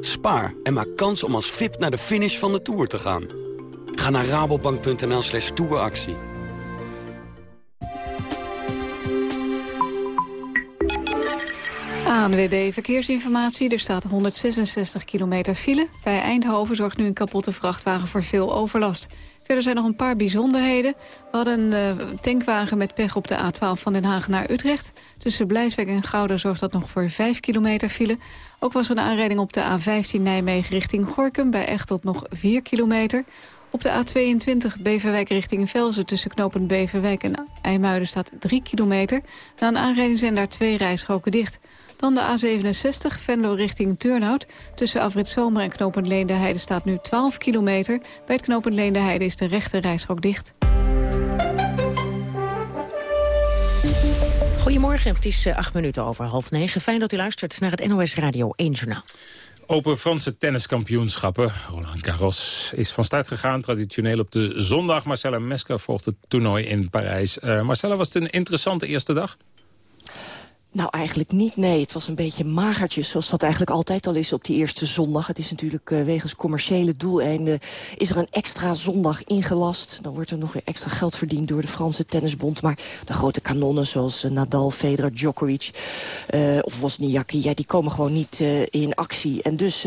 Spaar en maak kans om als VIP naar de finish van de Tour te gaan. Ga naar rabobank.nl slash touractie. ANWB Verkeersinformatie. Er staat 166 kilometer file. Bij Eindhoven zorgt nu een kapotte vrachtwagen voor veel overlast. Verder zijn nog een paar bijzonderheden. We hadden een uh, tankwagen met pech op de A12 van Den Haag naar Utrecht. Tussen Blijswijk en Gouda zorgt dat nog voor 5 kilometer file. Ook was er een aanrijding op de A15 Nijmegen richting Gorkum... bij Echtelt nog 4 kilometer. Op de A22 Beverwijk richting Velzen tussen knooppunt Beverwijk en IJmuiden staat 3 kilometer. Na een aanrijding zijn daar twee rijstroken dicht. Dan de A67 Venlo richting Turnhout. Tussen Afrit Zomer en knooppunt Leende Heide staat nu 12 kilometer. Bij het knooppunt Leende Heide is de rechte rijstrook dicht. Goedemorgen, het is acht minuten over half negen. Fijn dat u luistert naar het NOS Radio 1 Journaal. Open Franse tenniskampioenschappen. Roland Garros is van start gegaan. Traditioneel op de zondag. Marcella Mesker volgt het toernooi in Parijs. Uh, Marcella, was het een interessante eerste dag? Nou, eigenlijk niet, nee. Het was een beetje magertjes, zoals dat eigenlijk altijd al is op die eerste zondag. Het is natuurlijk uh, wegens commerciële doeleinden... is er een extra zondag ingelast. Dan wordt er nog weer extra geld verdiend door de Franse Tennisbond. Maar de grote kanonnen zoals uh, Nadal, Federer, Djokovic uh, of Wozniacki... Ja, die komen gewoon niet in actie. En dus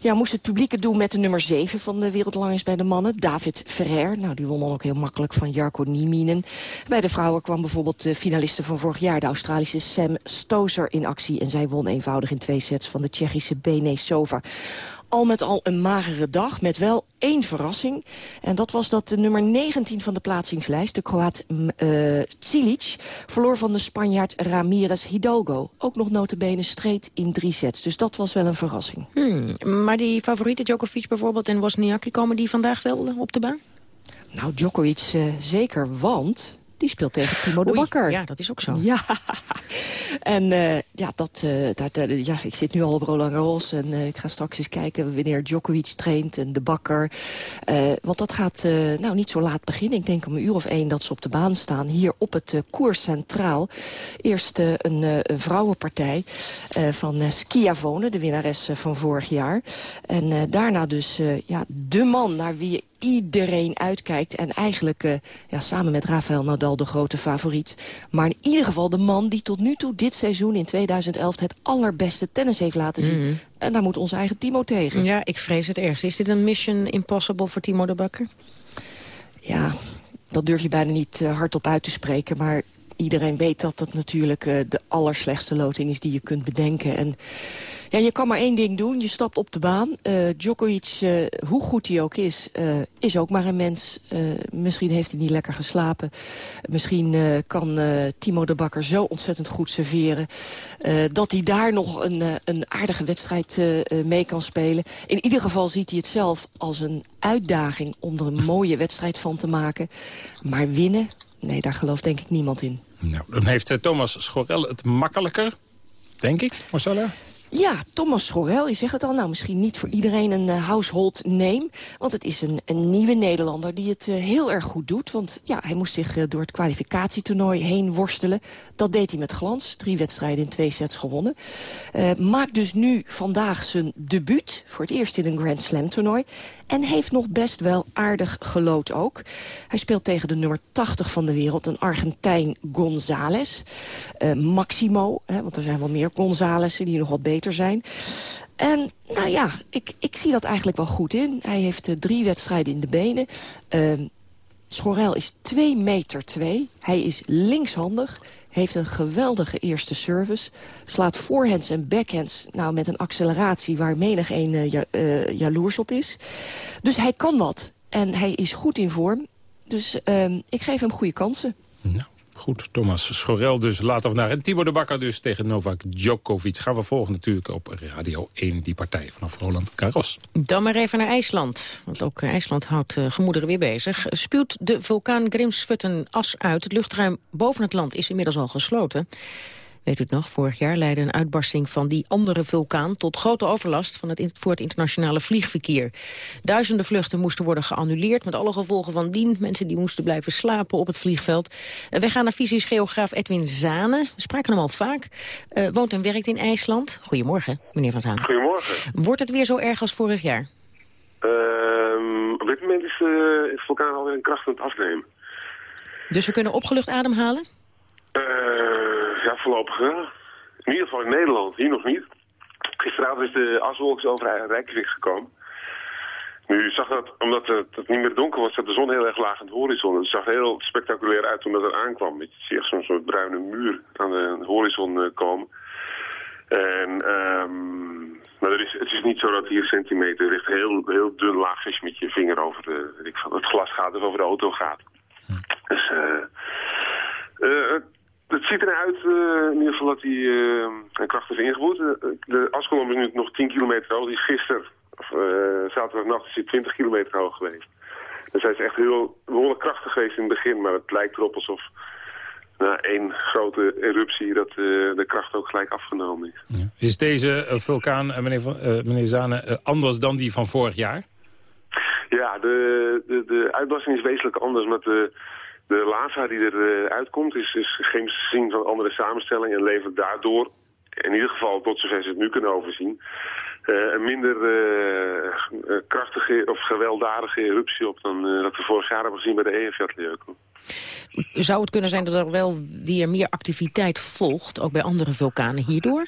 ja, moest het publiek het doen met de nummer 7 van de wereldlangers bij de mannen. David Ferrer, nou, die won dan ook heel makkelijk van Jarko Nieminen. Bij de vrouwen kwam bijvoorbeeld de finaliste van vorig jaar... de Australische Sam Stozer in actie. En zij won eenvoudig in twee sets van de Tsjechische Bene Sova. Al met al een magere dag met wel één verrassing. En dat was dat de nummer 19 van de plaatsingslijst, de Kroaat uh, Cilic... verloor van de Spanjaard Ramirez Hidalgo. Ook nog notabene streed in drie sets. Dus dat was wel een verrassing. Hmm, maar die favorieten Djokovic bijvoorbeeld en Wozniacki... komen die vandaag wel op de baan? Nou, Djokovic uh, zeker, want die speelt tegen Timo de Bakker. Ja, dat is ook zo. Ja, en uh, ja, dat, uh, dat, uh, ja, ik zit nu al op Roland Garros en ik ga straks eens kijken wanneer Djokovic traint en de Bakker. want dat gaat nou niet zo laat beginnen. Ik denk om een uur of één dat ze op de baan staan. Hier op het koers centraal. Eerst een, een, vrouwenpartij van Schiavone, de winnares van vorig jaar. En daarna dus ja, de man naar wie iedereen uitkijkt. En eigenlijk uh, ja, samen met Rafael Nadal de grote favoriet. Maar in ieder geval de man die tot nu toe dit seizoen in 2011... het allerbeste tennis heeft laten zien. Mhm. En daar moet onze eigen Timo tegen. Ja, ik vrees het ergst. Is dit een mission impossible voor Timo de Bakker? Ja, dat durf je bijna niet uh, hardop uit te spreken. Maar iedereen weet dat dat natuurlijk uh, de allerslechtste loting is die je kunt bedenken. En ja, je kan maar één ding doen. Je stapt op de baan. Uh, Djokovic, uh, hoe goed hij ook is, uh, is ook maar een mens. misschien heeft hij niet lekker geslapen. Misschien kan Timo de Bakker zo ontzettend goed serveren... dat hij daar nog een, een aardige wedstrijd mee kan spelen. In ieder geval ziet hij het zelf als een uitdaging... om er een mooie wedstrijd van te maken. Maar winnen, nee, daar gelooft denk ik niemand in. Nou, dan heeft Thomas Schorel het makkelijker, denk ik, Marcella. Ja, Thomas Schorel, je zegt het al. Nou, misschien niet voor iedereen een uh, household name. Want het is een, een nieuwe Nederlander die het uh, heel erg goed doet. Want ja, hij moest zich uh, door het kwalificatietoernooi heen worstelen. Dat deed hij met glans. Drie wedstrijden in twee sets gewonnen. maakt dus nu vandaag zijn debuut. Voor het eerst in een Grand Slam toernooi. En heeft nog best wel aardig gelood ook. Hij speelt tegen de nummer 80 van de wereld, een Argentijn González. Uh, Maximo, hè, want er zijn wel meer González'en die nog wat beter zijn. En nou ja, ik, ik zie dat eigenlijk wel goed in. Hij heeft uh, drie wedstrijden in de benen. Uh, Schorel is 2 meter 2. Hij is linkshandig. Heeft een geweldige eerste service. Slaat forehands en backhands nou, met een acceleratie waar menig een ja, uh, jaloers op is. Dus hij kan wat. En hij is goed in vorm. Dus uh, ik geef hem goede kansen. Nou, goed. Thomas Schorel dus later vandaag. En Timo de Bakker dus tegen Novak Djokovic. Gaan we volgen natuurlijk op Radio 1, die partij vanaf Roland Garros. Dan maar even naar IJsland. Want ook IJsland houdt uh, gemoederen weer bezig. Spuwt de vulkaan Grimsvötn as uit. Het luchtruim boven het land is inmiddels al gesloten. Weet u het nog, vorig jaar leidde een uitbarsting van die andere vulkaan... tot grote overlast van het, voor het internationale vliegverkeer. Duizenden vluchten moesten worden geannuleerd... met alle gevolgen van dien. Mensen die moesten blijven slapen op het vliegveld. Uh, wij naar naar fysisch geograaf Edwin Zane. We spraken hem al vaak. Uh, woont en werkt in IJsland. Goedemorgen, meneer Van Zane. Goedemorgen. Wordt het weer zo erg als vorig jaar? Uh, op dit moment is de, de vulkaan alweer een kracht aan het afnemen. Dus we kunnen opgelucht ademhalen? Uh, ja, voorlopig. In ieder geval in Nederland, hier nog niet. Gisteravond is de aswolk over Rijkjavik gekomen. Nu zag dat, omdat het, het, niet meer donker was, zat de zon heel erg laag aan de horizon. Het zag heel spectaculair uit toen dat er aankwam. Je ziet zo'n soort bruine muur aan de horizon uh, komen. En, um, maar er is, het is niet zo dat hier centimeter ligt heel, heel dun je met je vinger over de, weet ik, het glas gaat of over de auto gaat. Dus uh, uh, het ziet eruit uh, in ieder geval dat die uh, kracht is ingeboet. de askolom is nu nog 10 kilometer hoog. Die is gisteren, of, zaterdagnacht, is die 20 kilometer hoog geweest. Dus hij is echt heel behoorlijk krachtig geweest in het begin. Maar het lijkt erop alsof na één grote eruptie dat de kracht ook gelijk afgenomen is. Ja. Is deze vulkaan, meneer, meneer Zane, anders dan die van vorig jaar? Ja, de, de, de uitbarsting is wezenlijk anders met de... De lava die eruit uh, uitkomt is, is geen zien van andere samenstelling en levert daardoor, in ieder geval tot zover ze het nu kunnen overzien, uh, een minder uh, krachtige of gewelddadige eruptie op dan dat we vorig jaar hebben gezien bij de Eyjafjallajökull. Zou het kunnen zijn dat er wel weer meer activiteit volgt, ook bij andere vulkanen hierdoor?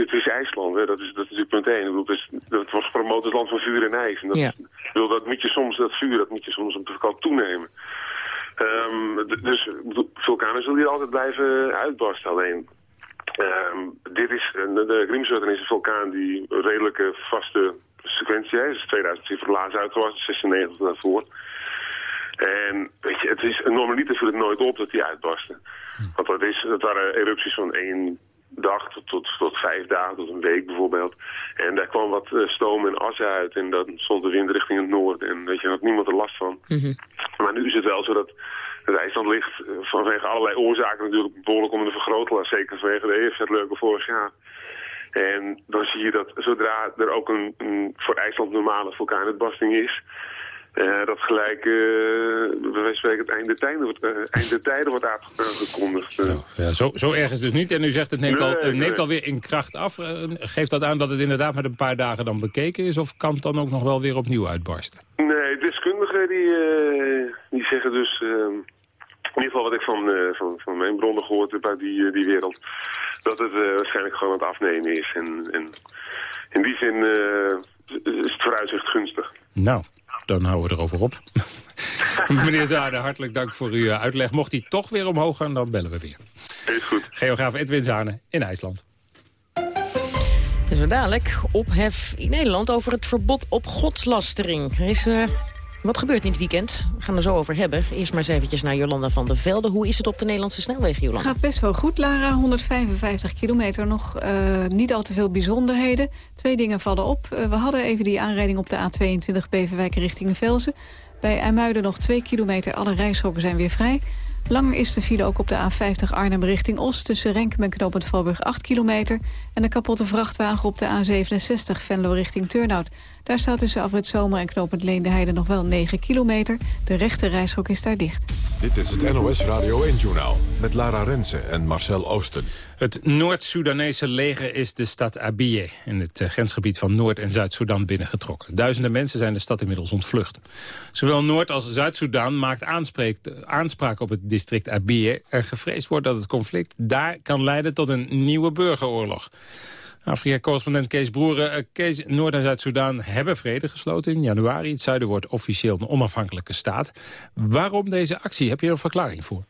Het, het, is IJsland, hè. Dat, is, dat is natuurlijk punt één. Ik bedoel, het, is, het wordt gepromoot als land van vuur en ijs. En dat, ja. bedoel, dat moet je soms, dat vuur, dat moet je soms op de kant toenemen. Um, dus vulkanen zullen hier altijd blijven uitbarsten. Alleen, um, dit is, de, de Grimsvötn is een vulkaan die een redelijke vaste sequentie heeft. Dus 2010 voor het laatst uitgewassen, 96 daarvoor. En weet je, het is normaliter viel het nooit op dat die uitbarsten. Want dat, is, dat waren erupties van één dag tot, tot, tot vijf dagen, tot een week bijvoorbeeld. En daar kwam wat uh, stoom en as uit en dan stond de wind richting het noorden. En weet je, daar had niemand er last van. Mm -hmm. Maar nu is het wel zo dat het IJsland ligt uh, vanwege allerlei oorzaken natuurlijk behoorlijk onder de vergrootglas. Zeker vanwege de EFZ-leuke vorig jaar. En dan zie je dat zodra er ook een, een voor IJsland normale vulkaanuitbarsting is... Uh, dat gelijk, uh, deze week het einde tijden wordt, uh, einde tijden wordt aangekondigd. Uh. Ja, zo, zo erg is dus niet. En u zegt het neemt, nee, al, het neemt alweer in kracht af. geeft dat aan dat het inderdaad met een paar dagen dan bekeken is? Of kan het dan ook nog wel weer opnieuw uitbarsten? Nee, deskundigen die, die zeggen dus... In ieder geval wat ik van, van, van mijn bronnen gehoord heb uit die, die wereld... dat het waarschijnlijk gewoon aan het afnemen is. En, en in die zin is het vooruitzicht gunstig. Nou, dan houden we erover op. Meneer Zaarde, hartelijk dank voor uw uitleg. Mocht hij toch weer omhoog gaan, dan bellen we weer. Is goed. Geograaf Edwin Zane in IJsland. En zo dadelijk ophef in Nederland over het verbod op godslastering. Er is uh, wat gebeurt in het weekend? We gaan er zo over hebben. Eerst maar eens eventjes naar Jolanda van der Velde. Hoe is het op de Nederlandse snelwegen, Jolanda? Gaat best wel goed, Lara. 155 kilometer nog. Uh, niet al te veel bijzonderheden. Twee dingen vallen op. Uh, we hadden even die aanrijding op de A22 Beverwijk richting Velzen. Bij IJmuiden nog 2 kilometer. Alle rijstroken zijn weer vrij. Lang is de file ook op de A50 Arnhem richting Oost... tussen Renkum en Knoopend Valburg 8 kilometer... en de kapotte vrachtwagen op de A67 Venlo richting Turnhout. Daar staat tussen Afrit Zomer en Knopend Leende nog wel 9 kilometer. De rechte reishok is daar dicht. Dit is het NOS Radio 1-journaal met Lara Rensen en Marcel Oosten. Het Noord-Soedanese leger is de stad Abyei... in het eh, grensgebied van Noord- en Zuid-Soedan binnengetrokken. Duizenden mensen zijn de stad inmiddels ontvlucht. Zowel Noord- als Zuid-Soedan maakt aanspraak op het district Abyei... en gevreesd wordt dat het conflict daar kan leiden tot een nieuwe burgeroorlog. Afrika-correspondent Kees Broeren. Eh, Kees, Noord- en Zuid-Soedan hebben vrede gesloten in januari. Het zuiden wordt officieel een onafhankelijke staat. Waarom deze actie? Heb je er een verklaring voor?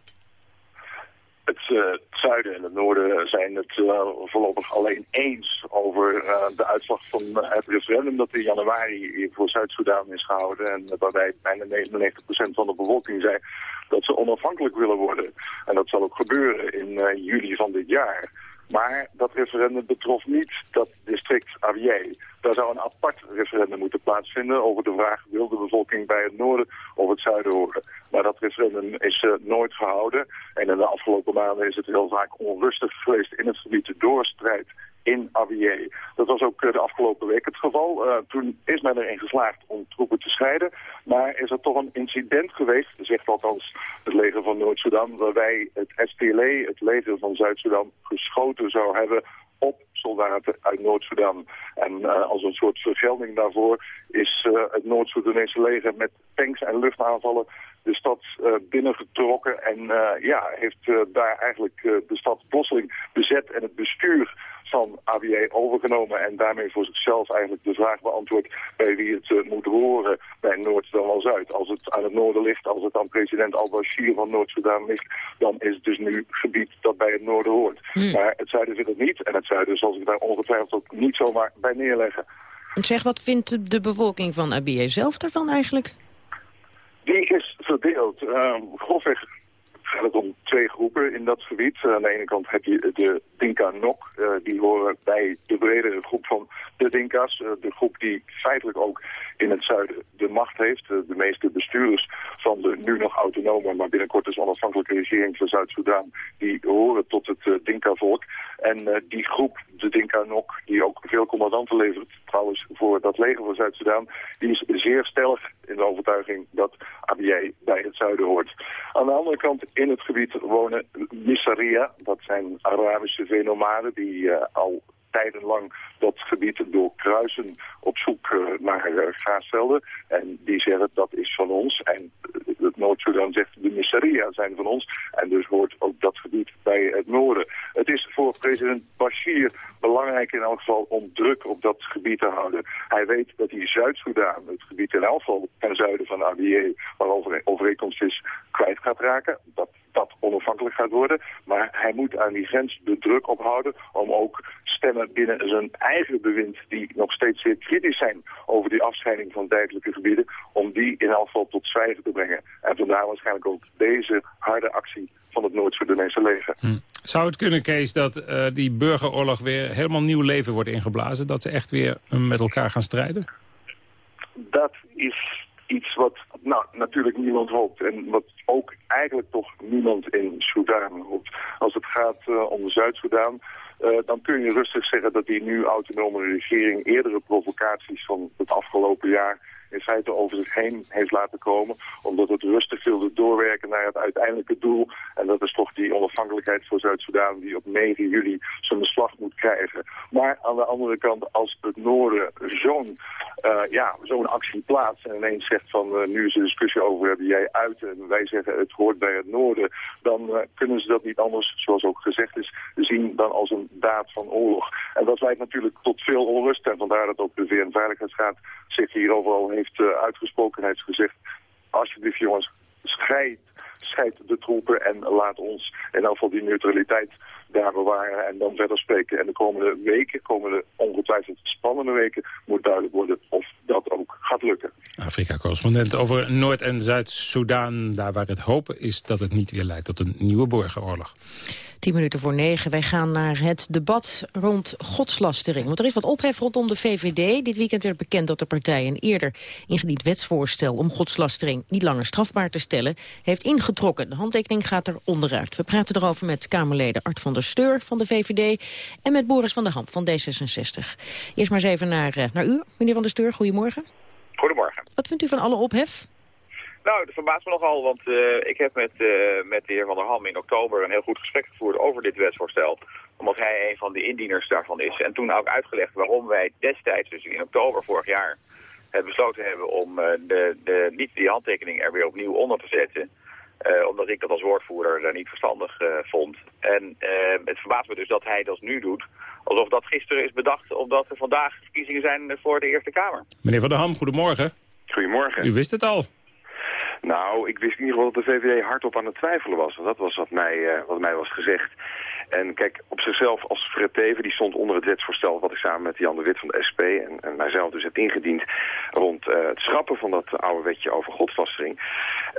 Het, het, zuiden en het noorden zijn het uh, voorlopig alleen eens over de uitslag van het referendum dat in januari voor Zuid-Soedan is gehouden. En waarbij bijna 99% van de bevolking zei dat ze onafhankelijk willen worden. En dat zal ook gebeuren in juli van dit jaar. Maar dat referendum betrof niet dat district Avier. Daar zou een apart referendum moeten plaatsvinden over de vraag... wil de bevolking bij het noorden of het zuiden horen. Maar dat referendum is uh, nooit gehouden. En in de afgelopen maanden is het heel vaak onrustig geweest in het gebied de doorstrijd in Avier. Dat was ook uh, de afgelopen week het geval. Uh, toen is men erin geslaagd om troepen te scheiden. Maar is er toch een incident geweest, zegt althans het leger van Noord-Soedan... waarbij het SPLA, het leger van Zuid-Soedan, geschoten zou hebben op soldaten uit Noord-Soedan. En uh, als een soort vergelding daarvoor is het Noord-Soedanese leger met tanks en luchtaanvallen de stad binnengetrokken. En ja, heeft daar eigenlijk de stad plotseling bezet en het bestuur van ABA overgenomen en daarmee voor zichzelf eigenlijk de vraag beantwoord bij wie het uh, moet horen bij Noord dan wel Zuid. Als het aan het noorden ligt, als het aan president al-Bashir van Noord-Soedan ligt, dan is het dus nu gebied dat bij het noorden hoort. Hmm. Maar het zuiden vindt het niet en het zuiden zal zich daar ongetwijfeld ook niet zomaar bij neerleggen. Zeg, wat vindt de bevolking van Abiy zelf daarvan eigenlijk? Die is verdeeld. Uh, grofweg gaat om twee groepen in dat gebied. Aan de ene kant heb je de Dinka Nok. Uh, die horen bij de bredere groep van de Dinka's. Uh, de groep die feitelijk ook in het zuiden de macht heeft. De meeste bestuurders van de nu nog autonome, maar binnenkort dus onafhankelijke regering van Zuid-Soedan, die horen tot het Dinka-volk. En die groep, de Dinka Nok, die ook veel commandanten levert, trouwens voor dat leger van Zuid-Soedan, die is zeer stellig in de overtuiging dat Abiy bij het zuiden hoort. Aan de andere kant in het gebied wonen Missaria, dat zijn Arabische venomaden die uh, al tijdenlang dat gebied doorkruisen op zoek uh, naar uh, gaasvelden. En die zeggen dat is van ons. En het Noord-Sudan zegt de Missaria zijn van ons. En dus hoort ook dat gebied bij het noorden. Het is voor president Bashir belangrijk in elk geval om druk op dat gebied te houden. Hij weet dat hij Zuid-Soedan, het gebied in elk geval ten zuiden van Abyei, waarover overeenkomst is, kwijt gaat raken. Dat dat onafhankelijk gaat worden. Maar hij moet aan die grens de druk ophouden om ook stemmen binnen zijn eigen bewind... die nog steeds zeer kritisch zijn over die afscheiding van tijdelijke gebieden... om die in elk geval tot zwijgen te brengen. En vandaar waarschijnlijk ook deze harde actie van het Noord-Soedanese leger. Hm. Zou het kunnen, Kees, dat uh, die burgeroorlog weer helemaal nieuw leven wordt ingeblazen? Dat ze echt weer met elkaar gaan strijden? Dat is iets wat nou, natuurlijk niemand hoopt. En wat ook eigenlijk toch niemand in Soedan hoopt. Als het gaat uh, om Zuid-Soedan, uh, dan kun je rustig zeggen dat die nu autonome regering eerdere provocaties van het afgelopen jaar in feite over zich heen heeft laten komen. Omdat het rustig wilde doorwerken naar het uiteindelijke doel. En dat is toch die onafhankelijkheid voor Zuid-Soedan die op 9 juli zijn beslag moet krijgen. Maar aan de andere kant, als het noorden zo'n uh, ja, zo'n actie plaatst en ineens zegt van uh, nu is de discussie over heb jij uit en wij zeggen het hoort bij het noorden, dan uh, kunnen ze dat niet anders, zoals ook gezegd is, zien dan als een daad van oorlog. En dat leidt natuurlijk tot veel onrust en vandaar dat ook de VN-veiligheidsraad zich hier overal heeft uitgesproken en heeft gezegd, alsjeblieft jongens, scheid, scheid de troepen en laat ons in elk geval die neutraliteit daar bewaren en dan verder spreken. En de komende weken, komende ongetwijfeld spannende weken, moet duidelijk worden of dat ook gaat lukken. Afrika-correspondent over Noord- en Zuid-Soedan. Daar waar het hopen is dat het niet weer leidt tot een nieuwe burgeroorlog. Tien minuten voor negen. Wij gaan naar het debat rond godslastering. Want er is wat ophef rondom de VVD. Dit weekend werd bekend dat de partij een eerder ingediend wetsvoorstel... om godslastering niet langer strafbaar te stellen, heeft ingetrokken. De handtekening gaat er onderuit. We praten erover met Kamerleden Art van der Steur van de VVD... en met Boris van der Ham van D66. Eerst maar eens even naar, eh, naar u, meneer van der Steur. Goedemorgen. Goedemorgen. Wat vindt u van alle ophef? Nou, dat verbaast me nogal, want uh, ik heb met, uh, met de heer Van der Ham in oktober een heel goed gesprek gevoerd over dit wetsvoorstel. Omdat hij een van de indieners daarvan is. En toen ook uitgelegd waarom wij destijds, dus in oktober vorig jaar, het besloten hebben om uh, de, de, niet die handtekening er weer opnieuw onder te zetten. omdat ik dat als woordvoerder niet verstandig vond. En het verbaast me dus dat hij dat nu doet. Alsof dat gisteren is bedacht, omdat er vandaag verkiezingen zijn voor de Eerste Kamer. Meneer Van der Ham, goedemorgen. Goedemorgen. U wist het al. Nou, ik wist in ieder geval dat de VVD hardop aan het twijfelen was. Want dat was wat mij, uh, wat mij was gezegd. En kijk, op zichzelf als Fred Teven, die stond onder het wetsvoorstel... wat ik samen met Jan de Wit van de SP en, en mijzelf dus heb ingediend... rond uh, het schrappen van dat oude wetje over godslastering.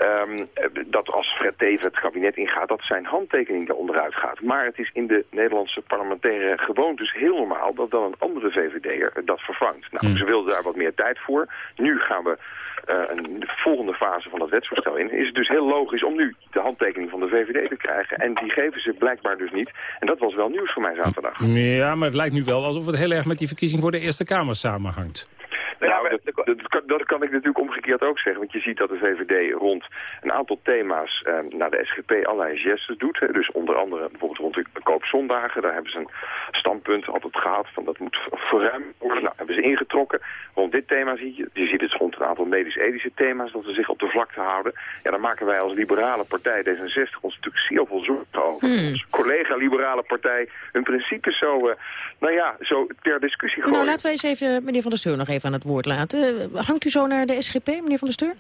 Um, dat als Fred Teven het kabinet ingaat, dat zijn handtekening er onderuit gaat. Maar het is in de Nederlandse parlementaire gewoonte dus heel normaal... dat dan een andere VVD'er dat vervangt. Nou, mm. ze wilden daar wat meer tijd voor. Nu gaan we uh, een volgende fase van dat wetsvoorstel in, is het dus heel logisch om nu de handtekening van de VVD te krijgen. En die geven ze blijkbaar dus niet. En dat was wel nieuws voor mij zaterdag. Ja, maar het lijkt nu wel alsof het heel erg met die verkiezing voor de Eerste Kamer samenhangt. Nou, dat, dat, dat, dat, kan ik natuurlijk omgekeerd ook zeggen. Want je ziet dat de VVD rond een aantal thema's eh, naar de SGP allerlei gestes doet. Hè. Dus onder andere bijvoorbeeld rond de koopzondagen. Daar hebben ze een standpunt altijd gehad van dat moet verruimd worden. Nou, hebben ze ingetrokken. Rond dit thema zie je. Je ziet het rond een aantal medisch-ethische thema's dat ze zich op de vlakte houden. Ja, dan maken wij als liberale partij D66 ons natuurlijk zeer veel zorgen over. Hmm. Onze collega liberale partij hun principes zo, uh, nou ja, zo ter discussie gooien. Nou, laten we eens even meneer Van der Steur nog even aan het woord laten. Hangt u zo naar de SGP, meneer Van der Steur?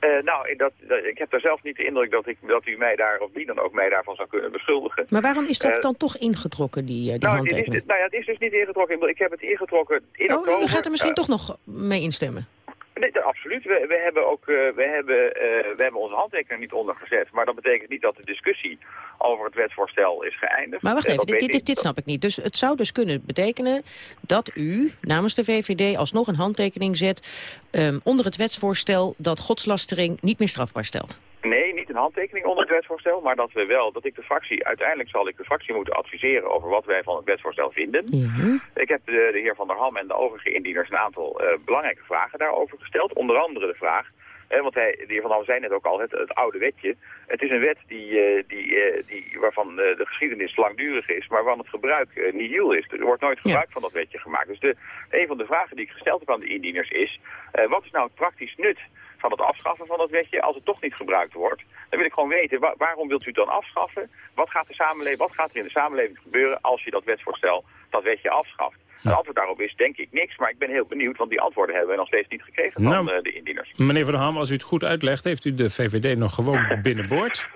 Uh, nou, dat, dat, ik heb daar zelf niet de indruk dat, ik, dat u mij daar, of wie dan ook mij daarvan zou kunnen beschuldigen. Maar waarom is dat uh, dan toch ingetrokken, die, die nou, handtekening? Is, nou ja, het is dus niet ingetrokken. Ik heb het ingetrokken in oh, oktober. U gaat er misschien toch nog mee instemmen? Nee, absoluut. We, we hebben ook uh, we hebben, uh, we hebben onze handtekening niet ondergezet. Maar dat betekent niet dat de discussie over het wetsvoorstel is geëindigd. Maar wacht even, dit, dit, dit, dit snap ik niet. Dus het zou dus kunnen betekenen dat u namens de VVD alsnog een handtekening zet... Um, onder het wetsvoorstel dat godslastering niet meer strafbaar stelt. Nee, niet een handtekening onder het wetsvoorstel, maar dat we wel, dat ik de fractie, uiteindelijk zal ik de fractie moeten adviseren over wat wij van het wetsvoorstel vinden. Ik heb de, de, heer Van der Ham en de overige indieners een aantal uh, belangrijke vragen daarover gesteld. Onder andere de vraag, eh, want hij, de heer Van der Ham zei net ook al, het, het oude wetje. Het is een wet die, uh, die, uh, die, waarvan de geschiedenis langdurig is, maar waarvan het gebruik niet heel is. Er wordt nooit gebruik ja. van dat wetje gemaakt. Dus de, een van de vragen die ik gesteld heb aan de indieners is, wat is nou het praktisch nut van het afschaffen van dat wetje, als het toch niet gebruikt wordt, dan wil ik gewoon weten, waar, waarom wilt u het dan afschaffen? Wat gaat, de samenleving, wat gaat er in de samenleving gebeuren als je dat wetsvoorstel, dat wetje afschaft? Het antwoord daarop is denk ik niks, maar ik ben heel benieuwd, want die antwoorden hebben we nog steeds niet gekregen van nou, uh, de indieners. Meneer Van der Ham, als u het goed uitlegt, heeft u de VVD nog gewoon binnenboord?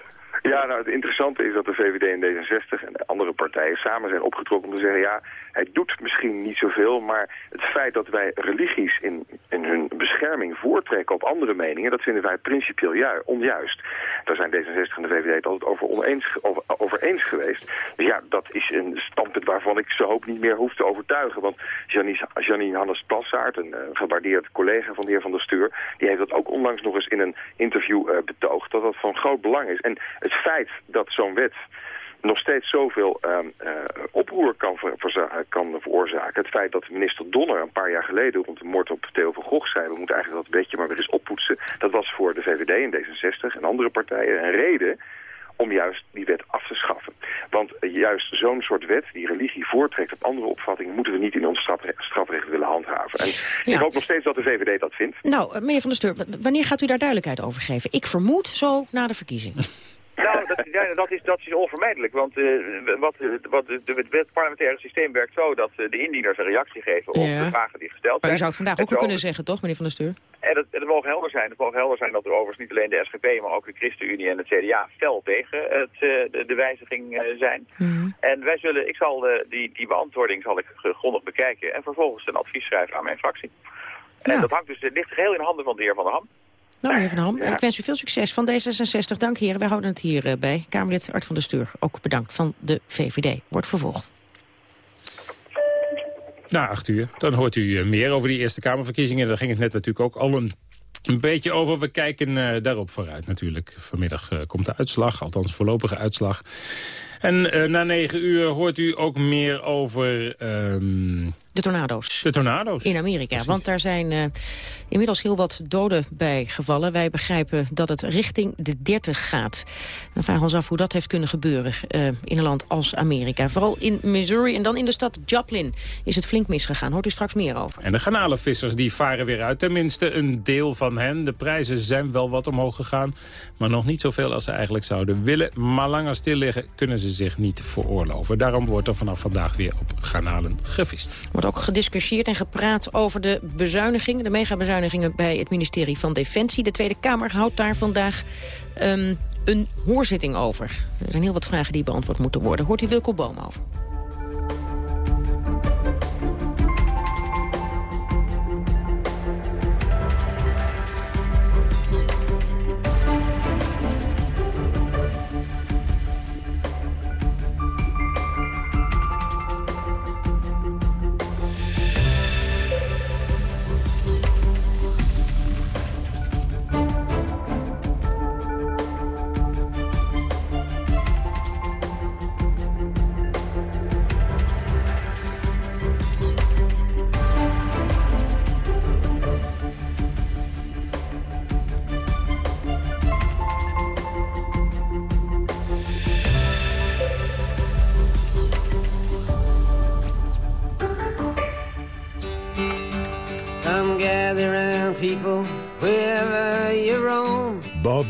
Ja, nou het interessante is dat de VVD en D66 en de andere partijen samen zijn opgetrokken om te zeggen, ja, hij doet misschien niet zoveel, maar het feit dat wij religies in, in hun bescherming voortrekken op andere meningen, dat vinden wij principieel onjuist. Daar zijn D66 en de VVD het altijd over, oneens, over, over eens geweest. Dus ja, dat is een standpunt waarvan ik ze hoop niet meer hoef te overtuigen, want Janine, Janine Hannes Plassaert, een uh, gewaardeerd collega van de heer Van der Steur, die heeft dat ook onlangs nog eens in een interview uh, betoogd, dat dat van groot belang is. En het feit dat zo'n wet nog steeds zoveel ehm, eh, oproer kan, kan veroorzaken. Het feit dat minister Donner een paar jaar geleden rond de moord op Theo van Gogh zei... we moeten eigenlijk dat beetje maar weer eens oppoetsen. Dat was voor de VVD en D66 en andere partijen een reden om juist die wet af te schaffen. Want juist zo'n soort wet die religie voortrekt op andere opvattingen... moeten we niet in ons strafrecht, willen handhaven. En ik hoop nog steeds dat de VVD dat vindt. Nou, meneer Van der Steur, wanneer gaat u daar duidelijkheid over geven? Ik vermoed zo na de verkiezingen. Dat, ja, dat, is, dat is onvermijdelijk. Want uh, wat, wat, de, het parlementaire systeem werkt zo dat uh, de indieners een reactie geven op de vragen die gesteld zijn. Maar u zou het vandaag ook kunnen zeggen, toch, meneer Van der Steur? En het, het mogen helder zijn. Het mogen helder zijn dat er overigens niet alleen de SGP, maar ook de ChristenUnie en het CDA fel tegen het, uh, de, de, wijziging zijn. Mhm. En wij zullen, ik zal die, die beantwoording zal ik grondig bekijken en vervolgens een advies schrijven aan mijn fractie. En dat hangt dus, ligt geheel in de handen van de heer Van der Ham. Nou, meneer Van Ham, ik wens u veel succes van D66. Dank heren, wij houden het hierbij. bij. Kamerlid Art van der Steur, ook bedankt van de VVD. Wordt vervolgd. Na acht uur, dan hoort u eh, meer over die Eerste Kamerverkiezingen. Daar ging het net natuurlijk ook al een een beetje over. We kijken uh, daarop vooruit natuurlijk. Vanmiddag uh, komt de uitslag, althans voorlopige uitslag. En uh, na negen uur hoort u ook meer over... Um... De tornado's. De tornado's. In Amerika. Want daar zijn inmiddels heel wat doden bij gevallen. Wij begrijpen dat het richting de 30 gaat. We vragen ons af hoe dat heeft kunnen gebeuren uh, in een land als Amerika. Vooral in Missouri en dan in de stad Joplin is het flink misgegaan. Hoort u straks meer over. En de garnalenvissers die varen weer uit. Tenminste een deel van hen. De prijzen zijn wel wat omhoog gegaan. Maar nog niet zoveel als ze eigenlijk zouden willen. Maar langer stil liggen kunnen ze zich niet veroorloven. Daarom wordt er vanaf vandaag weer op garnalen gevist. Er wordt ook gediscussieerd en gepraat over de bezuinigingen. De megabezuinigingen bij het ministerie van Defensie. De Tweede Kamer houdt daar vandaag um, een hoorzitting over. Er zijn heel wat vragen die beantwoord moeten worden. Hoort u Wilco Boom over?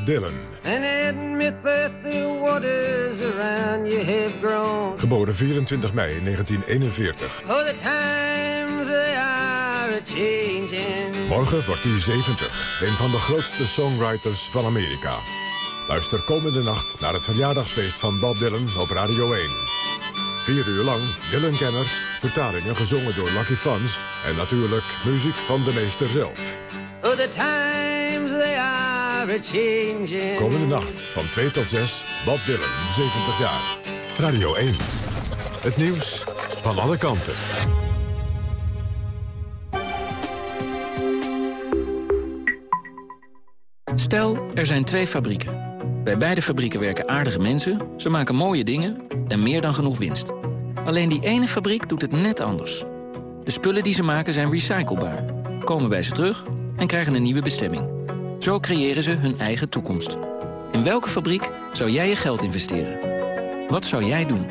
Dylan. And admit that the waters around you have grown. Geboren 24 mei 1941. Oh, the times they are changing. Morgen wordt hij 70. Een van de grootste songwriters van Amerika. Luister komende nacht naar het verjaardagsfeest van Bob Dylan op Radio 1. Vier uur lang Dylan-kenners, vertalingen gezongen door Lucky Fans... en natuurlijk muziek van de meester zelf. Oh, the Komende nacht van 2 tot 6, Bob Dylan, 70 jaar. Radio 1. Het nieuws van alle kanten. Stel, er zijn twee fabrieken. Bij beide fabrieken werken aardige mensen, ze maken mooie dingen en meer dan genoeg winst. Alleen die ene fabriek doet het net anders. De spullen die ze maken zijn recyclebaar, komen bij ze terug en krijgen een nieuwe bestemming. Zo creëren ze hun eigen toekomst. In welke fabriek zou jij je geld investeren? Wat zou jij doen?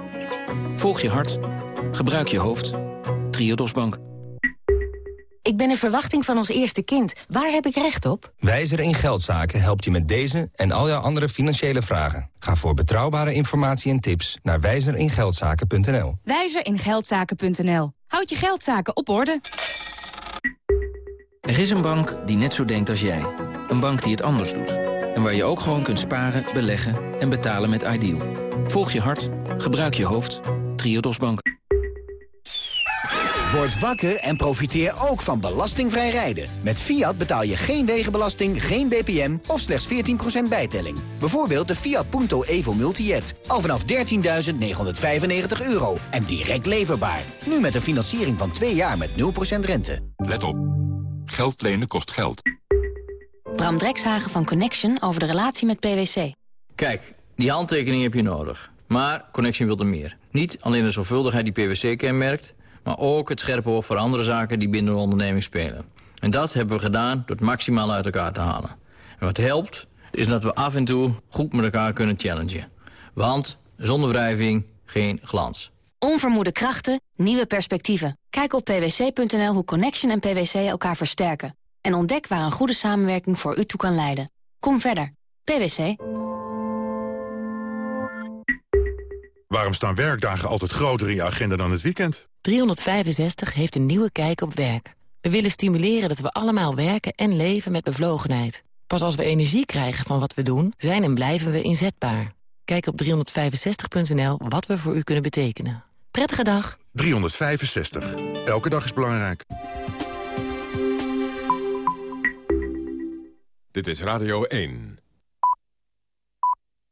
Volg je hart. Gebruik je hoofd. Triodos Bank. Ik ben in verwachting van ons eerste kind. Waar heb ik recht op? Wijzer in Geldzaken helpt je met deze en al jouw andere financiële vragen. Ga voor betrouwbare informatie en tips naar wijzeringeldzaken.nl. Wijzeringeldzaken.nl. Houd je geldzaken op orde. Er is een bank die net zo denkt als jij. Een bank die het anders doet. En waar je ook gewoon kunt sparen, beleggen en betalen met Ideal. Volg je hart, gebruik je hoofd. Triodos Bank. Word wakker en profiteer ook van belastingvrij rijden. Met Fiat betaal je geen wegenbelasting, geen BPM of slechts 14% bijtelling. Bijvoorbeeld de Fiat Punto Evo Multijet. Al vanaf 13.995 euro en direct leverbaar. Nu met een financiering van 2 jaar met 0% rente. Let op. Geld lenen kost geld. Bram Drekshagen van Connection over de relatie met PwC. Kijk, die handtekening heb je nodig. Maar Connection wilde meer. Niet alleen de zorgvuldigheid die PwC kenmerkt... maar ook het scherpe oog voor andere zaken die binnen de onderneming spelen. En dat hebben we gedaan door het maximaal uit elkaar te halen. En wat helpt, is dat we af en toe goed met elkaar kunnen challengen. Want zonder wrijving geen glans. Onvermoede krachten, nieuwe perspectieven. Kijk op pwc.nl hoe Connection en PwC elkaar versterken. En ontdek waar een goede samenwerking voor u toe kan leiden. Kom verder. PwC. Waarom staan werkdagen altijd groter in je agenda dan het weekend? 365 heeft een nieuwe kijk op werk. We willen stimuleren dat we allemaal werken en leven met bevlogenheid. Pas als we energie krijgen van wat we doen, zijn en blijven we inzetbaar. Kijk op 365.nl wat we voor u kunnen betekenen. Prettige dag. 365. Elke dag is belangrijk. Dit is Radio 1.